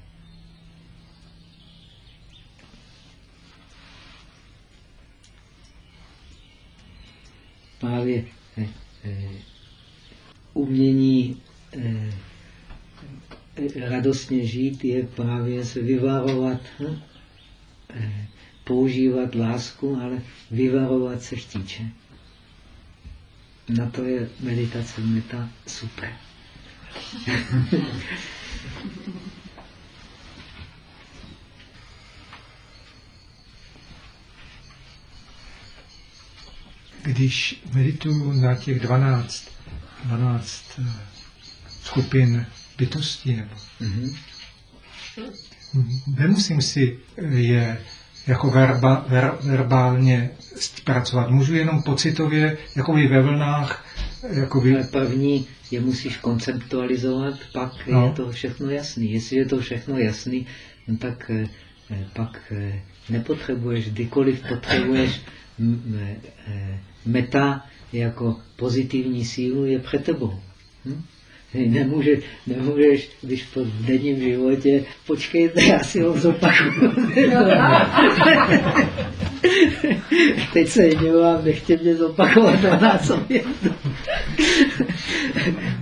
Právě eh, eh, umění eh, radostně žít je právě se vyvarovat, hm? používat lásku, ale vyvarovat se chtíče. Na to je meditace meta super. Když medituju na těch 12, 12 eh, skupin bytostí, nebo Mhm. nemusím si je jako verba, ver, verbálně pracovat. Můžu jenom pocitově, jako ve vlnách, jako Ale první je musíš konceptualizovat, pak No. je to všechno jasný. Jestli je to všechno jasný, no tak eh, eh, pak eh, nepotřebuješ, kdykoliv potřebuješ eh, meta jako pozitivní sílu, je před tebou. Hm? Nemůže, nemůžeš, když po denním životě, počkejte, já si ho zopakuju. Teď se dívám, nechtě mě zopakovat na násobě.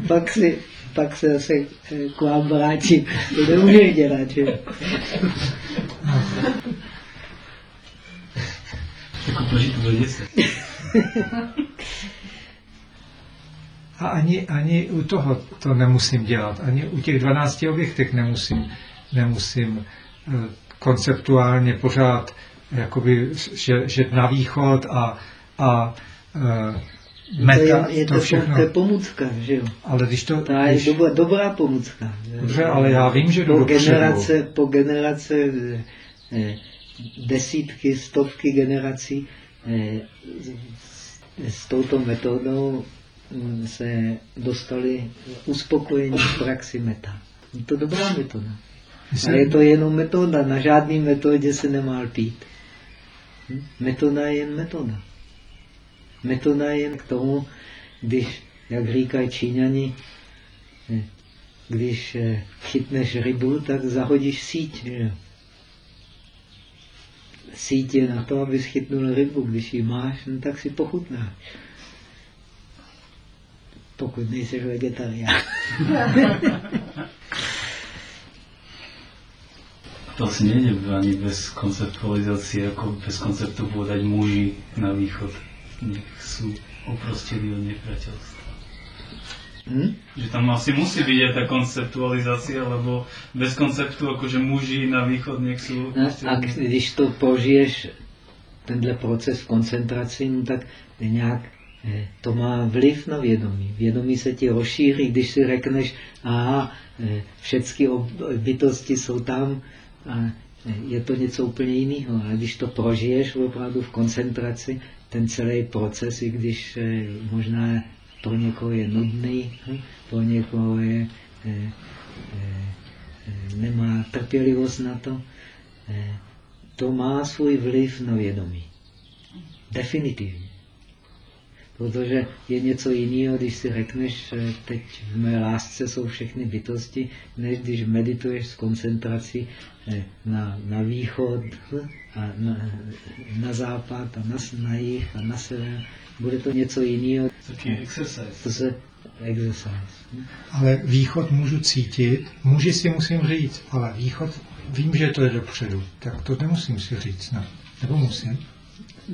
pak, si, pak se zase eh, k vám vrátím. To nemůžeš dělat, že? A ani, ani u toho to nemusím dělat. Ani u těch 12 objektech nemusím, nemusím eh, konceptuálně pořád jakoby, že, že na východ a, a eh, meta, to je, je to to, všechno. to je pomůcka, že jo? Ale když to... To je Když, dobrá, dobrá pomůcka. dobře, ale já vím, že jdu po generace, po generace eh, desítky, stovky generací eh, s, touto metodou mm, se dostali uspokojení v praxi meta. Je to dobrá metoda. Ale je to jenom metoda. Na žádný metodě se nemá lpít. Hm? Metoda je jen metoda. Metoda je jen k tomu, když, jak říkají Číňani, eh, když eh, chytneš rybu, tak zahodíš síť. Že? Je na to, abys chytnul rybu. Když ji máš, no, tak si pochutnáš. Pokud nejsi vegetarián. To asi nejde ani bez konceptualizace, jako bez konceptu povedať muži na východ. Nech sú oprostili od nepriateľstva. Hm? Že tam asi musí byť aj tá konceptualizácia, lebo bez konceptu akože muži na východ sú No, oprostili. a když to prožiješ, tenhle proces v koncentraci, no tak nějak eh, to má vliv na vědomí. Vědomí se ti rozšíří, když si řekneš, aha, eh, všechny bytosti jsou tam a eh, je to něco úplně jiného. A když to prožiješ opravdu v koncentraci, ten celý proces, i když možná pro někoho je nudný, pro někoho je, eh, eh, eh, nemá trpělivost na to, eh, to má svůj vliv na vědomí. Definitivně. Protože je něco jiného, když si řekneš, že teď v mé lásce jsou všechny bytosti, než když medituješ s koncentrací eh, na, na východ a na, na západ a na, na jih a na sever. Bude to něco jiného. Taký exercise. To se exercise. Ale východ můžu cítit, muži si musím říct, ale východ vím, že to je dopředu, tak to nemusím si říct, ne? Nebo musím?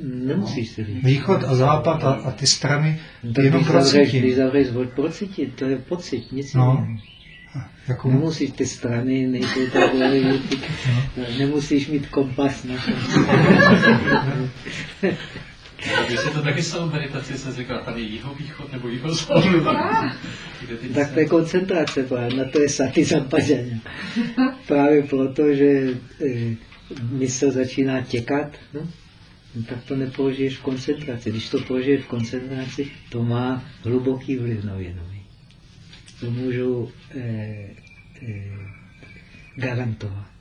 Nemusíš si říct. Východ a západ a, a ty strany No, tak jenom zavřeš, když procítím. zavřeš procítit, to je pocit, nic No, jiného. jako, Nemusíš ty strany, nejsou to důležitý. Nemusíš mít kompas na to. Když se to taky stalo v meditaci, jsem říkal, tady je jihovýchod nebo. Kde ty Tak to je koncentrace, právě. na to je sati zapažení. Právě proto, že eh, mysl začíná těkat, no, no, tak to neprožiješ v koncentraci. Když to prožiješ v koncentraci, to má hluboký vliv na vědomí. To můžu eh, eh, garantovat.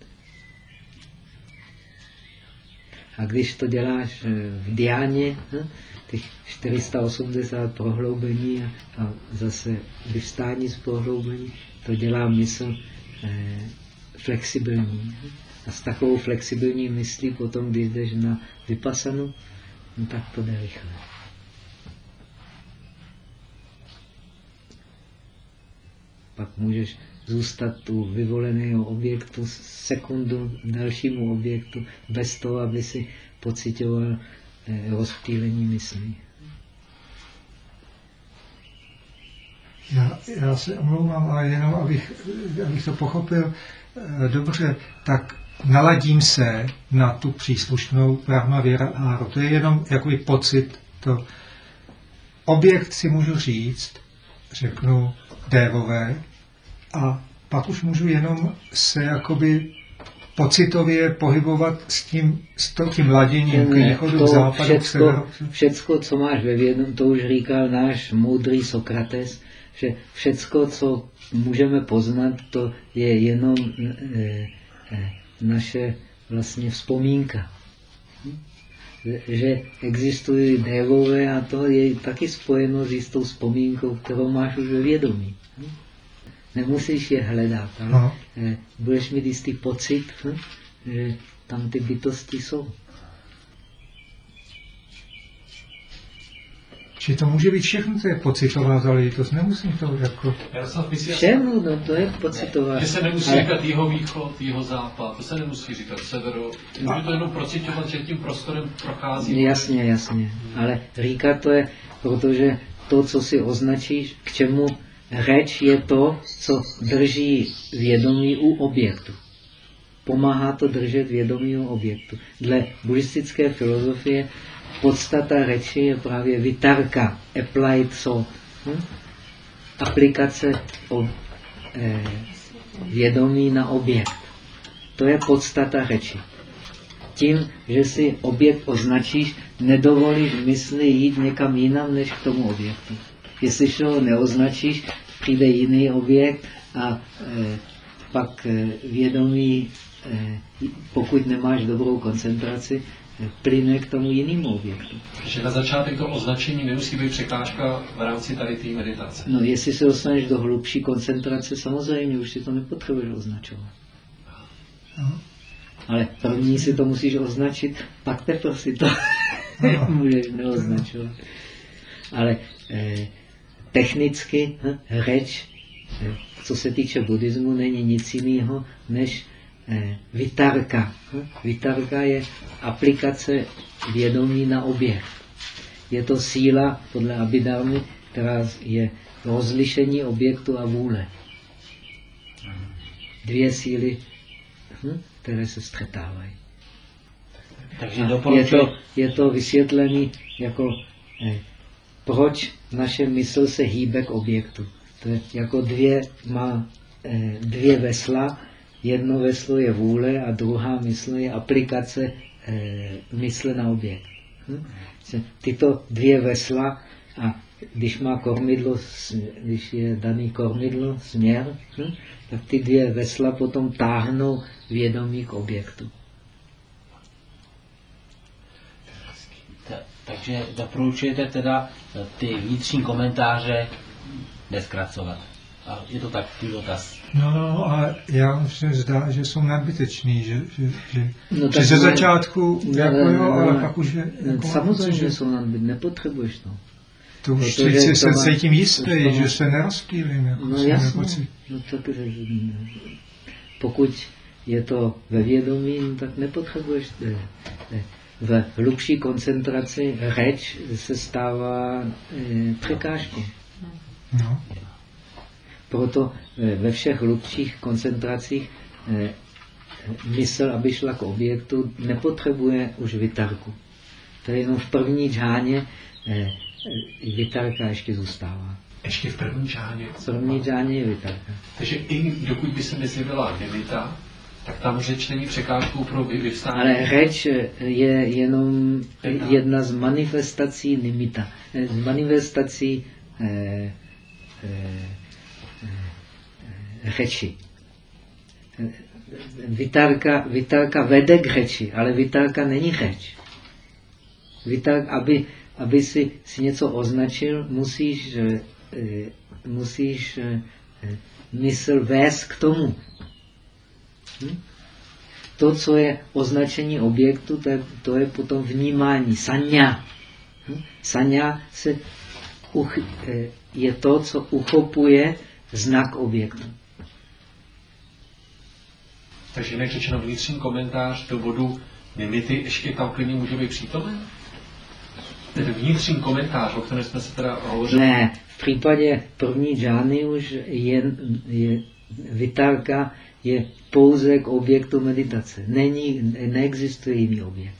A když to děláš eh, v diáně, hm, těch 480 prohloubení a, a zase vyvstání z prohloubení, to dělá mysl eh, flexibilní. A s takovou flexibilní myslí potom, když jdeš na vypasanu, no tak to jde rychle. Pak můžeš zůstat u vyvoleného objektu sekundu dalšímu objektu bez toho, aby si pocitoval eh, rozptýlení myslí. já, já se omlouvám, ale jenom abych, abych to pochopil eh, dobře, tak naladím se na tu příslušnou Brahma Věra Áru. To je jenom jakoby pocit, to objekt si můžu říct, řeknu dévové, a pak už můžu jenom se jakoby pocitově pohybovat s tím, s to, tím laděním k východu, k západu, k všecko, severu. všecko, co máš ve vědomí, to už říkal náš moudrý Sokrates, že všecko, co můžeme poznat, to je jenom e, e, naše vlastně vzpomínka. Že- Že existují dévové a to je taky spojeno s jistou vzpomínkou, kterou máš už ve vědomí. Nemusíš je hledat, ale Aha. eh, budeš mít jistý pocit, hm, že tam ty bytosti jsou. Či to může být všechno, to je pocitová záležitost, nemusím to jako... Všechno, no, to je pocitová. že se nemusí Ale- říkat jeho východ, jeho západ, to se nemusí říkat severo. Může to jenom procitovat, že tím prostorem prochází. Jasně, jasně. Ale říkat to je, protože to, co si označíš, k čemu řeč je to, co drží vědomí u objektu. Pomáhá to držet vědomí u objektu. Dle buddhistické filozofie podstata řeči je právě vitarka, applied soul. Hm? Aplikace o, eh, vědomí na objekt. To je podstata řeči tím, že si objekt označíš, nedovolíš mysli jít někam jinam, než k tomu objektu. Jestliže ho neoznačíš, přijde jiný objekt a e, pak e, vědomí, e, pokud nemáš dobrou koncentraci, e, plyne k tomu jinému objektu. Že na začátek to označení nemusí být překážka v rámci tady té meditace. No, jestli se dostaneš do hlubší koncentrace, samozřejmě už si to nepotřebuješ označovat. No. Ale první si to musíš označit, pak teprve si to můžeš neoznačovat. Ale eh, technicky hm, řeč, eh, co se týče buddhismu, není nic jiného než eh, vitarka. Hm? Vitarka je aplikace vědomí na objekt. Je to síla podle Abhidharmy, která je rozlišení objektu a vůle. Dvě síly, hm, které se střetávají. Takže je, to, je to vysvětlený jako eh, proč naše mysl se hýbe k objektu. To je jako dvě, má eh, dvě vesla, jedno veslo je vůle a druhá mysl je aplikace eh, mysle na objekt. Hm? Tyto dvě vesla a když má kormidlo, když je daný kormidlo, směr, hm? tak ty dvě vesla potom táhnou vědomí k objektu. Ta- takže doporučujete teda eh, ty vnitřní komentáře neskracovat. A je to tak, tvůj dotaz. No, no, ale já se zdá, že jsou nadbytečný, že, že, že, No, že ze ne- začátku Ne, jako ne, jo, ne, ale ne. pak už je, jako, Samozřejmě, že jsou nadbyt, nepotřebuješ to. to už protože to se má- cítím jistý, to má- že se nerozptýlím. Jako No jasně, no tak eh, pokud je to ve vědomí, no tak nepotřebuješ. eh, eh, V hlubší koncentraci řeč se stává eh, překážkou. No, Proto eh, ve všech hlubších koncentracích eh, mysl, aby šla k objektu, nepotřebuje už vytarku. To je jenom v první džáně eh, vytarka ještě zůstává. Ještě v první žáně. V první džáně je vytarka. Takže i dokud by se nezjevila nemita, tak tam řeč není překážkou pro vy- vyvstání. Ale řeč je jenom jedna z manifestací nimita, eh, z manifestací eh, eh, eh, řeči. Eh, Vytárka, vytárka vede k řeči, ale vytárka není řeč. Vytár, aby, aby si, si něco označil, musíš, eh, eh, musíš eh, eh, mysl vést k tomu. Hm? to, co je označení objektu, to je, to je potom vnímání, sanya. Hm? Sanya se uch, eh, je to, co uchopuje znak objektu. Takže jinak řečeno vnitřní komentář do bodu nemity ještě tam klidně může být přítomen? Ten vnitřní komentář, o kterém jsme se teda hovořili, Ne, v případě první džány už je, je vytárka je pouze k objektu meditace. Není, neexistuje jiný objekt.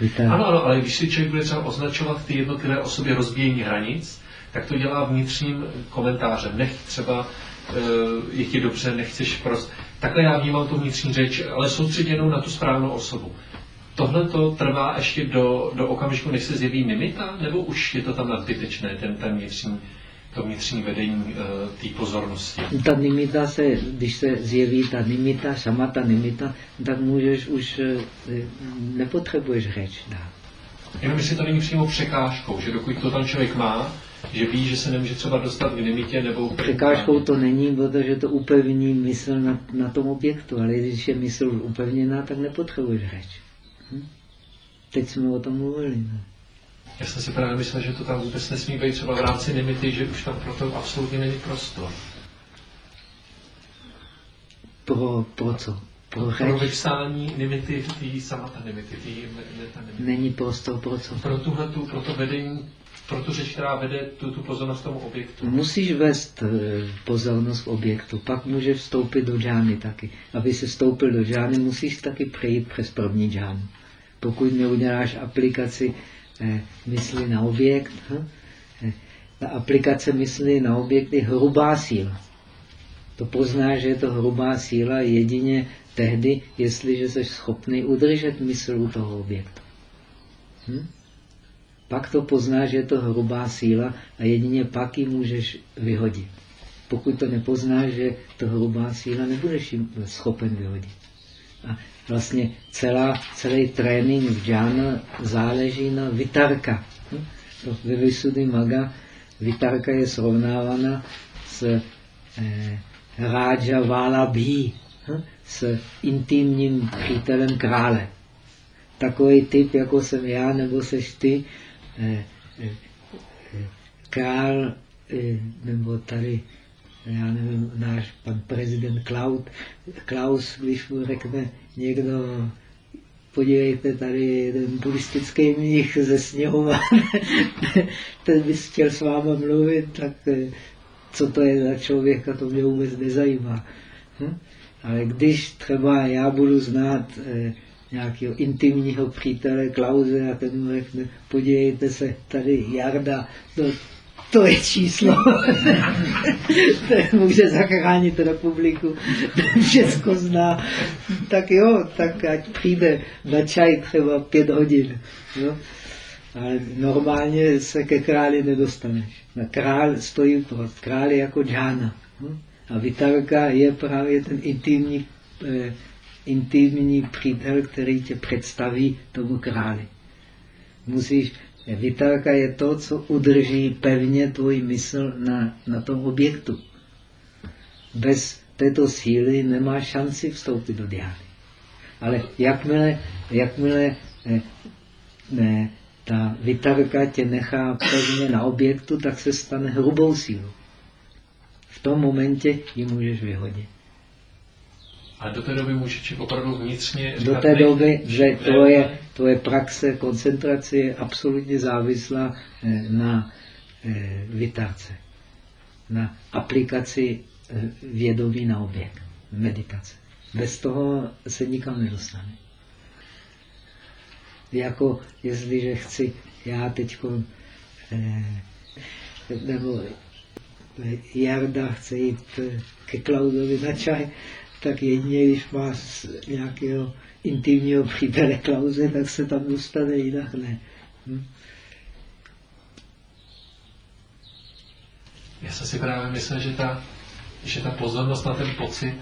Vytárka. Ano, ano, ale když si člověk bude třeba označovat ty jednotlivé osoby rozbíjení hranic, tak to dělá vnitřním komentářem. Nech třeba, e, je ti dobře, nechceš prost. Takhle já vnímám tu vnitřní řeč, ale soustředěnou na tu správnou osobu. Tohle to trvá ještě do, do okamžiku, než se zjeví mimita, nebo už je to tam nadbytečné, ten, ten vnitřní, to vnitřní vedení e, té pozornosti? Ta nimita se, když se zjeví ta nimita, samata nimita, tak můžeš už, eh, nepotřebuješ řeč dát. Jenom jestli to není přímo překážkou, že dokud to tam člověk má, že ví, že se nemůže třeba dostat k limitě nebo... Překážkou to není, protože to upevní mysl na, na tom objektu, ale když je mysl upevněná, tak nepotřebuješ řeč. Hm? Teď jsme o tom mluvili. Ne? Já jsem si právě myslel, že to tam vůbec nesmí být třeba v rámci limity, že už tam proto absolutně není prostor. Pro, pro co? Pro? Pro vypsání limity, tý samata limity, tý meta limity. Není prostor pro co? Pro tuhle, tu, pro to vedení, pro tu řeč, která vede tu, tu pozornost tomu objektu. Musíš vést eh, pozornost k objektu, pak můžeš vstoupit do džány taky. Aby se vstoupil do džány, musíš taky přejít přes první džánu. Pokud neuděláš aplikaci mysli na objekt, hm? eh, ta aplikace mysli na objekt je hrubá síla. To poznáš, že je to hrubá síla jedině tehdy, jestliže jsi schopný udržet mysl u toho objektu. Hm? Pak to poznáš, že je to hrubá síla a jedině pak ji můžeš vyhodit. Pokud to nepoznáš, že to hrubá síla, nebudeš ji schopen vyhodit. A vlastně celá, celý trénink džána záleží na vitarka. To ve Vysudy Maga vitarka je srovnávána s eh, Raja Valabhi, hm? s intimním přítelem krále. Takový typ, jako jsem já, nebo seš ty, eh, eh, král, eh, nebo tady, já nevím, náš pan prezident Klaus, Klaus, když mu řekne někdo, podívejte, tady je jeden buddhistický mních ze Sněhova, ten by chtěl s váma mluvit, tak eh, co to je za člověka, to mě vůbec nezajímá. Hm? Ale když třeba já budu znát eh, nějakého intimního přítele Klauze a ten mu řekne, podívejte se, tady Jarda, no, to je číslo. ten může zachránit republiku, ten všechno zná. Tak jo, tak ať přijde na čaj třeba pět hodin. Jo? Ale normálně se ke králi nedostaneš. Na král stojí pro král jako džána. A vitarka je právě ten intimní, eh, intimní přítel, který tě představí tomu králi. Musíš, vitarka je to, co udrží pevně tvůj mysl na, na tom objektu. Bez této síly nemá šanci vstoupit do diány. Ale jakmile, jakmile eh, ne, ta vitarka tě nechá pevně na objektu, tak se stane hrubou sílou. V tom momentě ji můžeš vyhodit. A do té doby může člověk opravdu vnitřně Do té doby, že tvoje, tvoje praxe koncentrace je absolutně závislá eh, na eh, vytáce, na aplikaci eh, vědomí na objekt, meditace. Bez toho se nikam nedostane. Jako jestliže chci, já teď nebo Jarda chce jít ke Klaudovi na čaj, tak jedině, když má nějakého intimního přítele Klauze, tak se tam dostane, jinak ne. Hm? Já jsem si právě myslel, že ta, že ta pozornost na ten pocit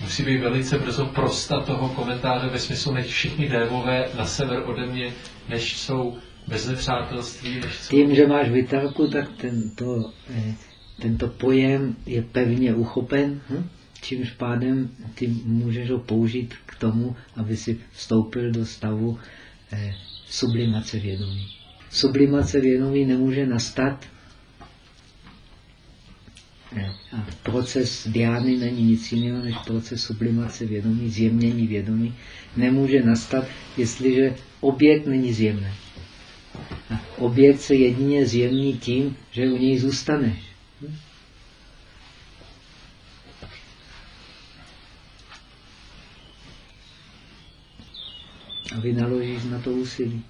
musí být velice brzo prosta toho komentáře ve smyslu, než všichni dévové na sever ode mě, než jsou bez nepřátelství. Než jsou... Tím, že máš vytarku, tak tento, eh, tento pojem je pevně uchopen. Hm? Čímž pádem ty můžeš ho použít k tomu, aby si vstoupil do stavu eh, sublimace vědomí. Sublimace vědomí nemůže nastat eh, a proces diány není nic jiného než proces sublimace vědomí, zjemnění vědomí. Nemůže nastat, jestliže objekt není zjemný. A objekt se jedině zjemní tím, že u něj zůstaneš. Hm? A vynaložíš na to úsilí.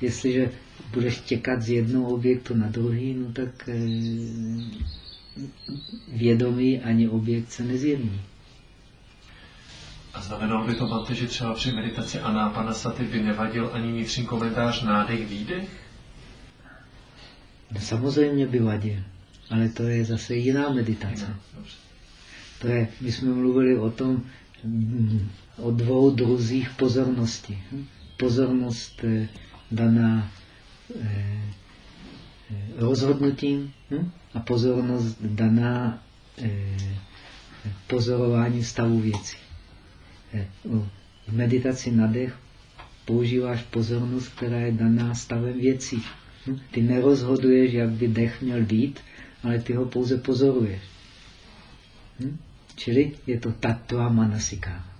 Jestliže budeš těkat z jednoho objektu na druhý, no tak eh, vědomí ani objekt se nezjemní. A znamenalo by to, máte, že třeba při meditaci Anápanasaty by nevadil ani vnitřní komentář nádech, výdech? No, samozřejmě by vadil, ale to je zase jiná meditace. To je, my jsme mluvili o tom, o dvou druzích pozornosti. Pozornost eh, daná eh, rozhodnutím hm? a pozornost daná eh, pozorování stavu věcí. Eh, v meditaci na dech používáš pozornost, která je daná stavem věcí. Hm? Ty nerozhoduješ, jak by dech měl být, ale ty ho pouze pozoruješ. Hm? Čili je to tattva manasika.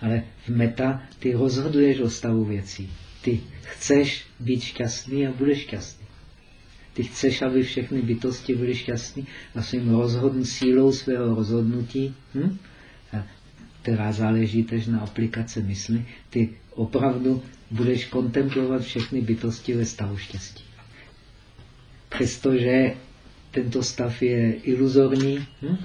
Ale v meta ty rozhoduješ o stavu věcí. Ty chceš být šťastný a budeš šťastný. Ty chceš, aby všechny bytosti byly šťastní a svým rozhodn, sílou svého rozhodnutí, hm? která záleží tež na aplikace mysli, ty opravdu budeš kontemplovat všechny bytosti ve stavu štěstí. Přestože tento stav je iluzorní, hm?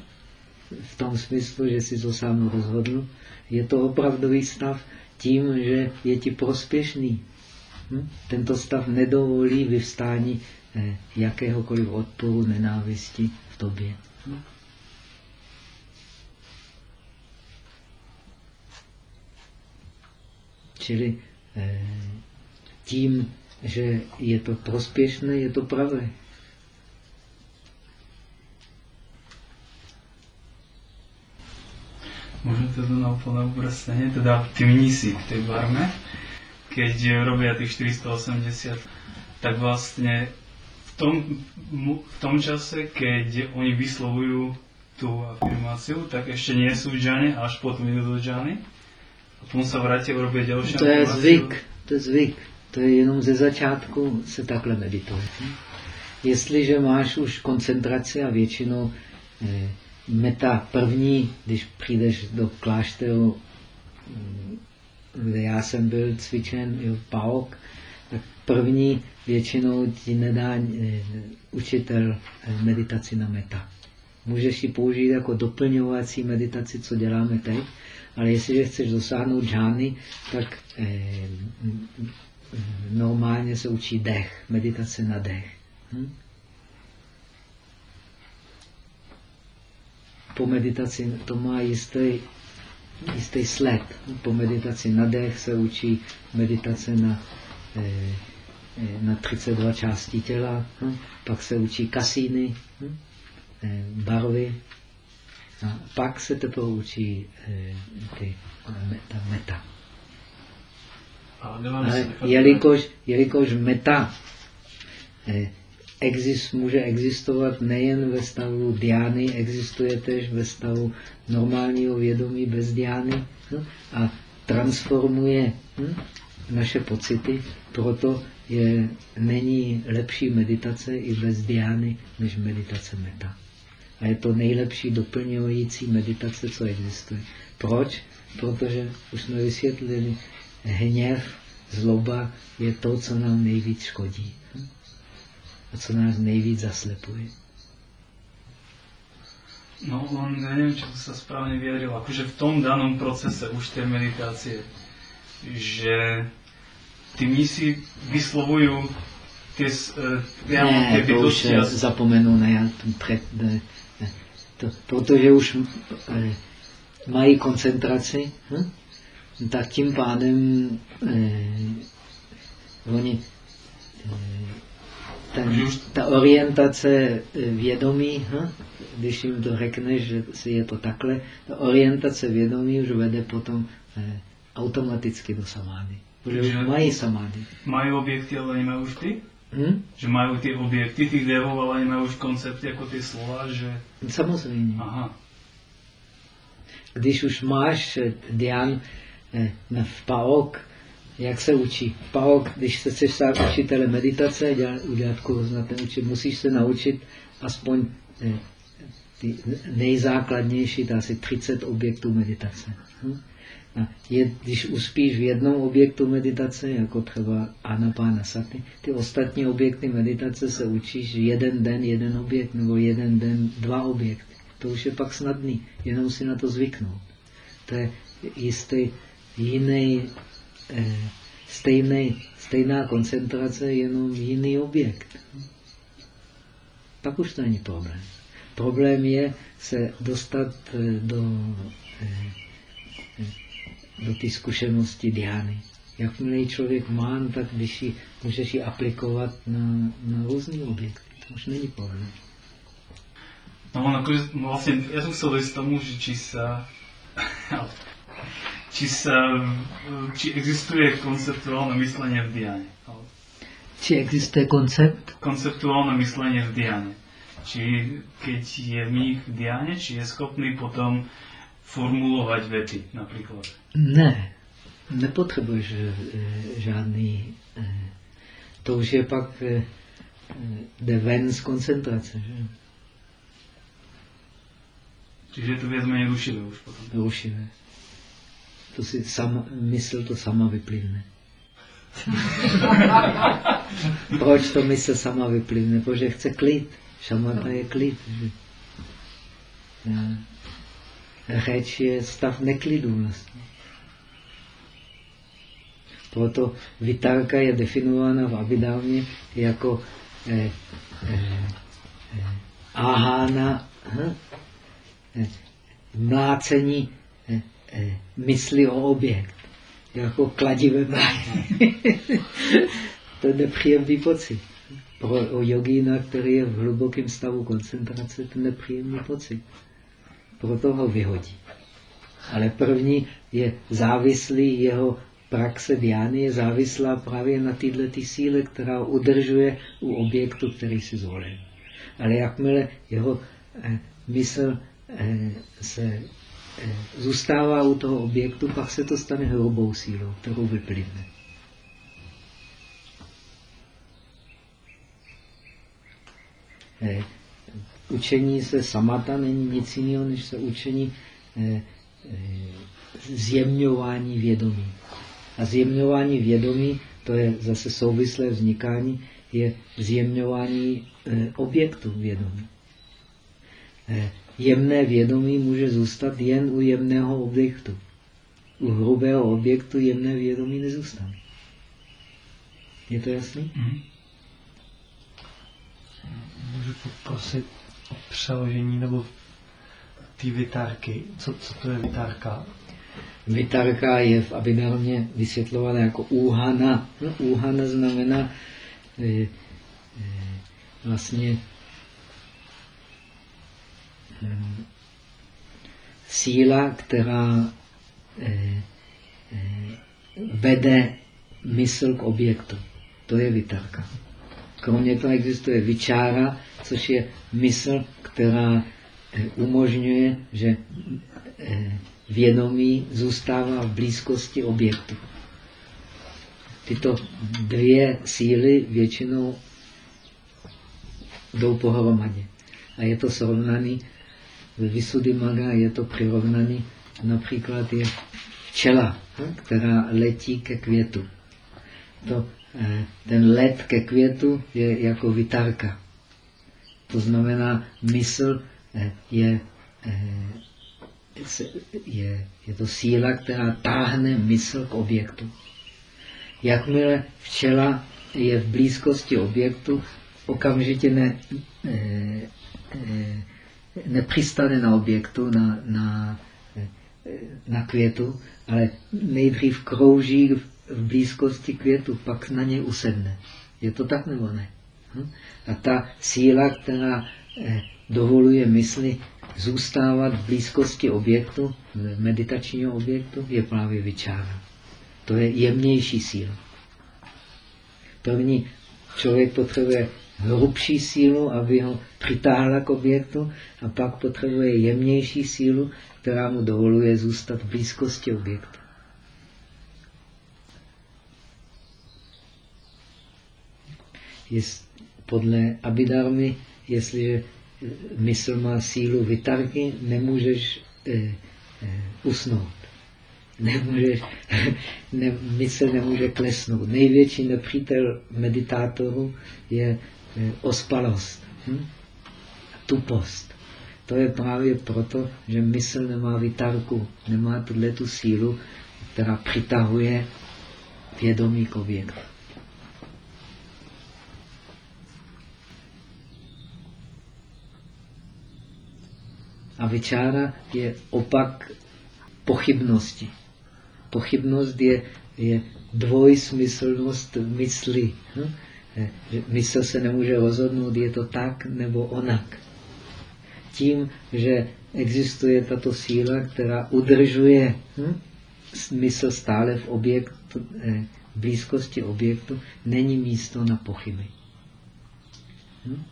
v tom smyslu, že si to sám rozhodl, je to opravdový stav tím, že je ti prospěšný. Hm? Tento stav nedovolí vyvstání eh, jakéhokoliv odporu, nenávisti v tobě. Hm? Čili eh, tím, že je to prospěšné, je to pravé. Môžete to na úplné upresnenie, teda tí mnísi v tej barme, keď robia tých 480, tak vlastne v tom, v tom čase, keď oni vyslovujú tú afirmáciu, tak ešte nie sú džany, až potom idú do džany. A potom sa vrátia a robia ďalšiu To je zvyk, to je zvyk. To je jenom ze začátku se takhle medituje. Jestliže máš už koncentraci a většinou eh, meta první, když přijdeš do klášteru, kde já jsem byl cvičen, jo, paok, tak první většinou ti nedá eh, učitel eh, meditaci na meta. Můžeš ji použít jako doplňovací meditaci, co děláme teď, ale jestliže chceš dosáhnout džány, tak eh, normálně se učí dech, meditace na dech. Hm? Po meditaci to má jistý, jistý sled. Po meditaci na dech se učí meditace na, eh, eh, na 32 části těla, hm? pak se učí kasíny, hm? eh, barvy, a pak se teprve učí ty, ta meta. Ale jelikož, jelikož meta exist, může existovat nejen ve stavu diány, existuje tež ve stavu normálního vědomí bez diány hm? a transformuje hm? naše pocity, proto je, není lepší meditace i bez diány, než meditace meta. A je to nejlepší doplňující meditace, co existuje. Proč? Protože už jsme vysvětlili, hněv, zloba je to, co nám nejvíc škodí a co nás nejvíc zaslepuje. No, on neviem, či sa správne vyjadril, akože v tom danom procese už tej meditácie, že tí mnísi vyslovujú tie, ja ne, tie to už a... zapomenu, ne, já před, ne, ne, to, protože už eh, mají koncentraci, hm? tak tím pádem eh, oni eh, ten, ta orientace eh, vědomí, hm? když jim to řekneš, že je to takhle, ta orientace vědomí už vede potom eh, automaticky do samády. Protože už mají samády. Mají objekty, ale nemají už ty? Hm? Že mají ty objekty těch devů, ale nemají už koncepty jako ty slova, že... Samozřejmě. Aha. Když už máš eh, Dian eh, v Paok, jak se učí? Paok, když se chceš stát učitele meditace, dělat, udělat kurz na ten učit, musíš se naučit aspoň eh, ty nejzákladnější, to asi 30 objektů meditace. Hm? A je, když uspíš v jednom objektu meditace, jako třeba Anapána Sati, ty ostatní objekty meditace se učíš jeden den, jeden objekt, nebo jeden den, dva objekty. To už je pak snadný, jenom si na to zvyknout. To je jistý jiný stejný, stejná koncentrace, jenom jiný objekt. Pak už to není problém. Problém je se dostat eh, do, eh, do té zkušenosti diány. Jakmile člověk má, no tak když ji, můžeš ji aplikovat na, na různé objekty. To už není problém. No, nakonec, no vlastně, já jsem k tomu, že se, či se, či existuje konceptuálne myslenie v Diane. Či existuje koncept? Konceptuálne myslenie v Diane. Či keď je mních v Diane, či je schopný potom formulovat věty například? Ne, nepotřebuješ eh, žádný. Eh, to už je pak eh, jde ven z koncentrace. Že? Čiže to věc méně rušivé už potom. Rušivé. To si sama, mysl to sama vyplyne. Proč to mysl sama vyplyne? Protože chce klid. Šamata je klid. Řeč je stav neklidu vlastně. Proto vitárka je definována v Abidámě jako eh, eh, eh, ahána, hm? eh, mlácení eh, eh, mysli o objekt. Jako kladivé mládí. to je nepříjemný pocit. Pro o jogína, který je v hlubokém stavu koncentrace, to je nepříjemný pocit proto ho vyhodí. Ale první je závislý, jeho praxe diány je závislá právě na této tý síle, která udržuje u objektu, který si zvolil. Ale jakmile jeho eh, mysl eh, se eh, zůstává u toho objektu, pak se to stane hrubou sílou, kterou vyplyne. Eh, učení se samata není nic jiného, než se učení eh, eh, zjemňování vědomí. A zjemňování vědomí, to je zase souvislé vznikání, je zjemňování objektu vědomí. Jemné vědomí může zůstat jen u jemného objektu. U hrubého objektu jemné vědomí nezůstane. Je to jasné? Mm. Můžu poprosit přeložení nebo ty vytárky. Co, co to je vytárka? Vytárka je v Abhidharmě vysvětlovaná jako úhana. No, úhana znamená e, e, vlastně síla, která e, e, vede mysl k objektu. To je vytárka. Kromě toho existuje vyčára, což je mysl, která eh, umožňuje, že eh, vědomí zůstává v blízkosti objektu. Tyto dvě síly většinou jdou pohromadě. A je to srovnaný, ve Visuddhimaga je to přirovnaný, například je včela, hm, která letí ke květu. To Eh, ten let ke květu je jako vytárka. To znamená, mysl eh, je, eh, je, je to síla, která táhne mysl k objektu. Jakmile včela je v blízkosti objektu, okamžitě ne, ne, nepřistane na objektu, na, na, na květu, ale nejdřív krouží v blízkosti květu, pak na ně usedne. Je to tak nebo ne? Hm? A ta síla, která eh, dovoluje mysli zůstávat v blízkosti objektu, meditačního objektu, je právě vyčára. To je jemnější síla. První člověk potřebuje hrubší sílu, aby ho přitáhla k objektu, a pak potřebuje jemnější sílu, která mu dovoluje zůstat v blízkosti objektu. jest, podle Abidarmy, jestliže mysl má sílu vytarky, nemůžeš eh, eh, usnout. Nemůžeš, ne, mysl nemůže klesnout. Největší nepřítel meditátorů je ospalost, hm? tupost. To je právě proto, že mysl nemá vytarku, nemá tuhle tu sílu, která přitahuje vědomí k objektu. A vyčára je opak pochybnosti. Pochybnost je je dvojsmyslnost mysli. Hm? Mysl se nemůže rozhodnout, je to tak nebo onak. Tím, že existuje tato síla, která udržuje hm? smysl stále v objektu, eh, blízkosti objektu, není místo na pochyby. Hm?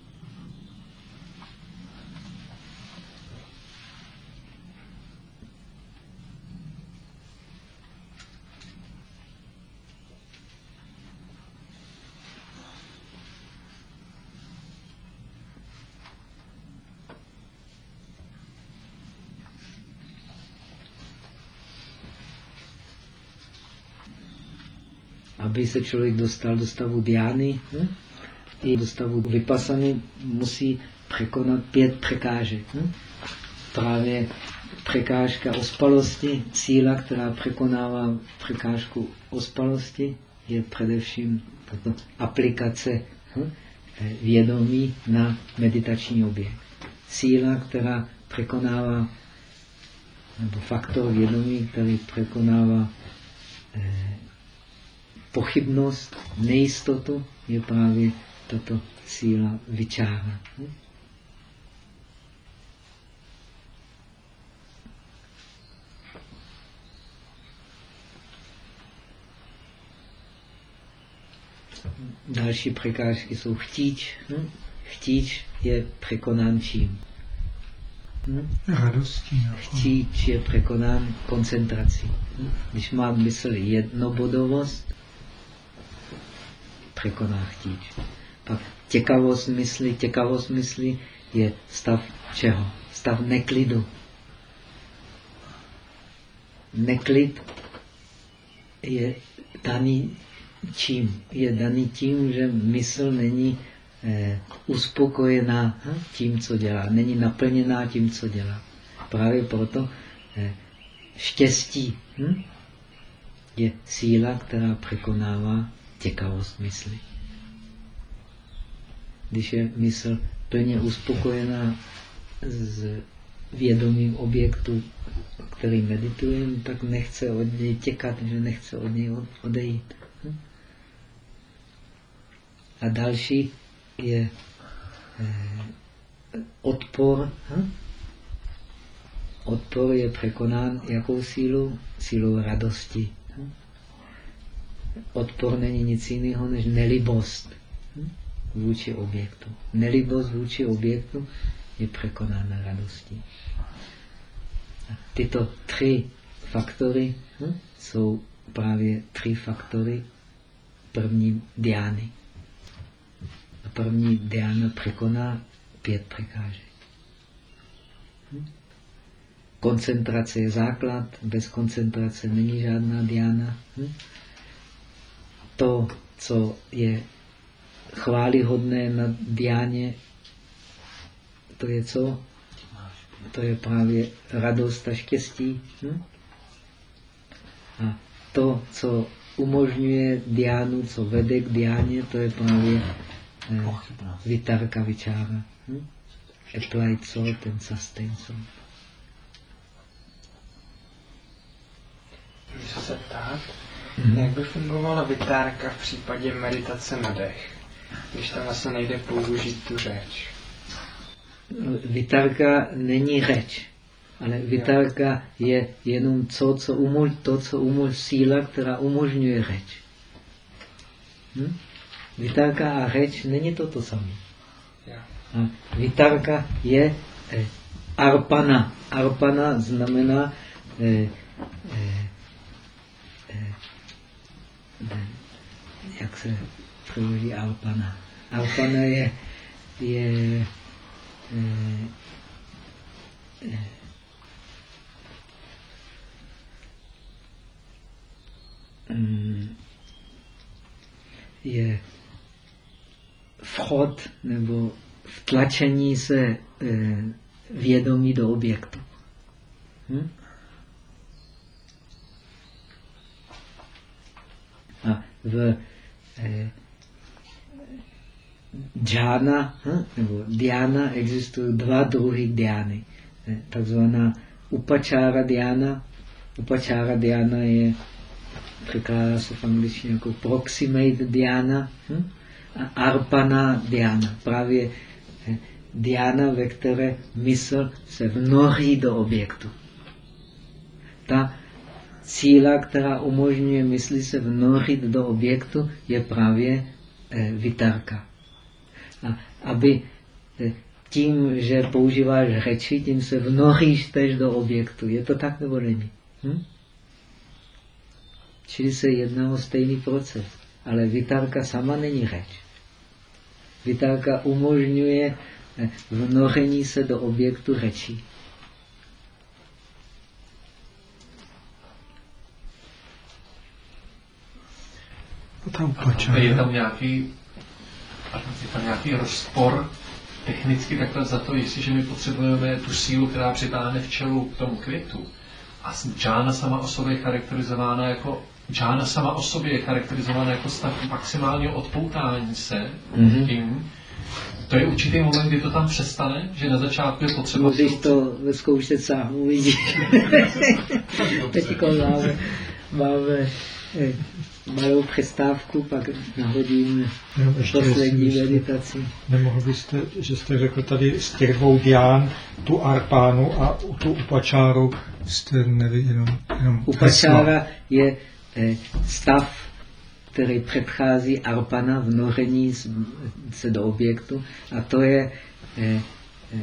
Aby se člověk dostal do stavu diány, hm? i do stavu vypasany, musí překonat pět překážek. Hm? Právě překážka ospalosti, síla, která překonává překážku ospalosti, je především tato aplikace hm? vědomí na meditační objekt. Síla, která překonává, nebo faktor vědomí, který překonává eh, pochybnost, nejistotu je právě tato síla vyčára. Další překážky jsou chtíč. Hm? Chtíč je překonán čím? Hm? Radostí. Chtíč je překonán koncentrací. Hm? Když mám mysl jednobodovost, překoná chtíč. Pak těkavost mysli, těkavost mysli je stav čeho? Stav neklidu. Neklid je daný čím? Je daný tím, že mysl není eh, uspokojená hm, tím, co dělá. Není naplněná tím, co dělá. Právě proto eh, štěstí hm, je síla, která překonává těkavost mysli. Když je mysl plně uspokojená s vědomím objektu, který meditujeme, tak nechce od něj těkat, že nechce od něj odejít. A další je eh, odpor. Hm? Odpor je překonán jakou sílou? Sílou radosti odpor není nic jiného než nelibost vůči objektu. Nelibost vůči objektu je překonána radostí. Tyto tři faktory hm? jsou právě tři faktory první diány. A první diána překoná pět překážek. Hm? Koncentrace je základ, bez koncentrace není žádná diána. Hm? To, co je chválihodné na diáně, to je co? To je právě radost a štěstí. Hm? A to, co umožňuje diánu, co vede k diáně, to je právě eh, vitarka vyčára. Hm? Applied salt and sustain salt. Můžu se ptát? Hmm. Jak by fungovala vytárka v případě meditace na dech, když tam vlastně nejde použít tu řeč? Vytárka není řeč, ale vytárka je jenom co, co umož, to, co umož, síla, která umožňuje řeč. Hm? Vytárka a řeč není to to samé. Vytárka je eh, arpana. Arpana znamená eh, eh, jak se přeloží Alpana. Alpana je, je eh, eh, je vchod nebo vtlačení se eh, vědomí do objektu. Hm? A v eh, džána hm, nebo diana existují dva druhy diány. Eh, takzvaná upačára diana. Upačára diana je překládá se v angličtině jako proximate dhyana hm? a arpana dhyana. Právě eh, dhyana, ve které mysl se vnoří do objektu. Ta síla, která umožňuje mysli se vnořit do objektu, je právě eh, vitarka. A aby eh, tím, že používáš řeči, tím se vnoříš tež do objektu. Je to tak nebo není? Hm? Čili se jedná o stejný proces. Ale vitarka sama není řeč. Vitarka umožňuje eh, vnoření se do objektu řečí. Ta Je tam nějaký, je tam nějaký rozpor technicky takhle za to, jestliže my potřebujeme tu sílu, která přitáhne včelu k tomu květu. A džána sama o sobě je charakterizována jako džána sama o sobě je charakterizována jako stav maximálního odpoutání se mm-hmm. tím. To je určitý moment, kdy to tam přestane, že na začátku je potřeba... Můžeš to ve zkoušce sám uvidíš. Teď máme, máme malou přestávku, pak nahodíme poslední meditaci. Nemohl byste, že jste řekl tady z těch dvou dián, tu arpánu a tu upačáru, jste neví, jenom, jenom Upačára je eh, stav, který předchází arpana, vnoření se do objektu a to je eh,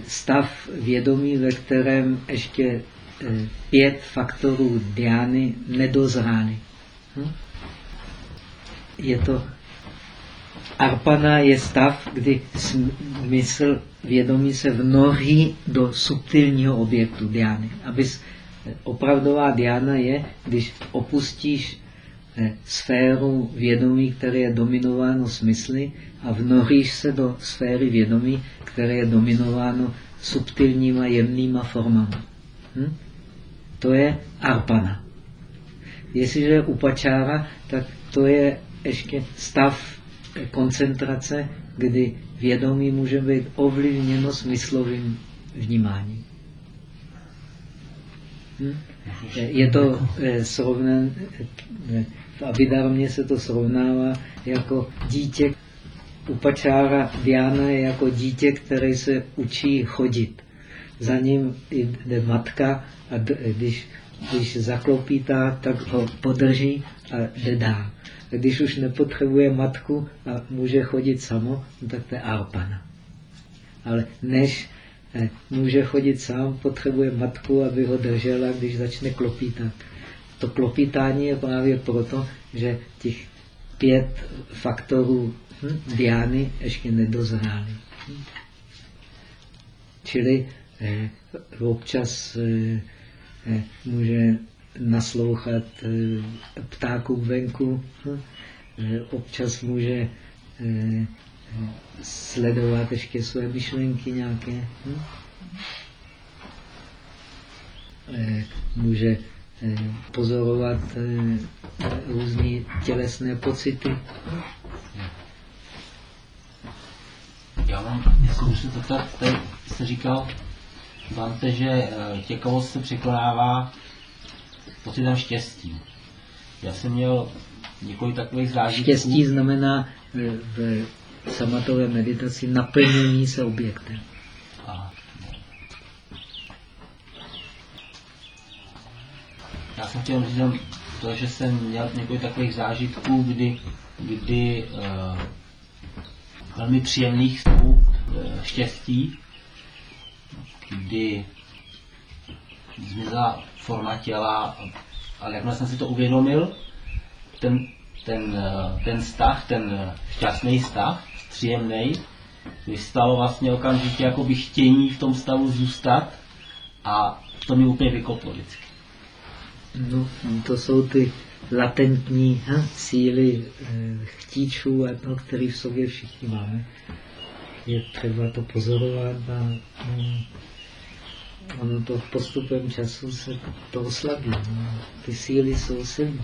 stav vědomí, ve kterém ještě eh, pět faktorů diány nedozrály. Hm? Je to Arpana je stav, kdy smysl vědomí se vnoří do subtilního objektu diány. Abys, opravdová diána je, když opustíš eh, sféru vědomí, které je dominováno smysly a vnoříš se do sféry vědomí, které je dominováno subtilníma, jemnýma formama. Hm? To je arpana. Jestliže je upačára, tak to je ještě stav koncentrace, kdy vědomí může být ovlivněno smyslovým vnímáním. Hm? Je to eh, srovnan, eh, v Abidarmě se to srovnává jako dítě. Upačára Diana je jako dítě, které se učí chodit. Za ním jde matka a když, když zaklopí tak ho podrží a jde dál. Když už nepotřebuje matku a může chodit samo, no tak to je arpana. Ale než eh, může chodit sám, potřebuje matku, aby ho držela, když začne klopítat. To klopítání je právě proto, že těch pět faktorů hm, diány ještě nedozrály. Čili eh, občas eh, eh, může naslouchat eh, ptákům venku, eh, občas může eh, sledovat ještě své myšlenky nějaké, hm? může pozorovat různé tělesné pocity. Já jestli se zeptat, tady jste říkal, Bante, že těkavost se překonává pocitem štěstí. Já jsem měl několik takových zážitků. Štěstí znamená v samatové meditaci naplnění se objektem. Já jsem chtěl říct to, že jsem měl několik takových zážitků, kdy, kdy uh, velmi příjemných stavů uh, štěstí, kdy zmizela forma těla, ale jakmile jsem si to uvědomil, ten, ten, ten stav, ten šťastný stav, příjemný, vystalo vlastně okamžitě jako by chtění v tom stavu zůstat a to mi úplně vykoplo vždycky. No, to jsou ty latentní ha, síly e, chtíčů, no, které v sobě všichni máme. Je třeba to pozorovat a no, ono to postupem času se to oslabí. Ty síly jsou silné.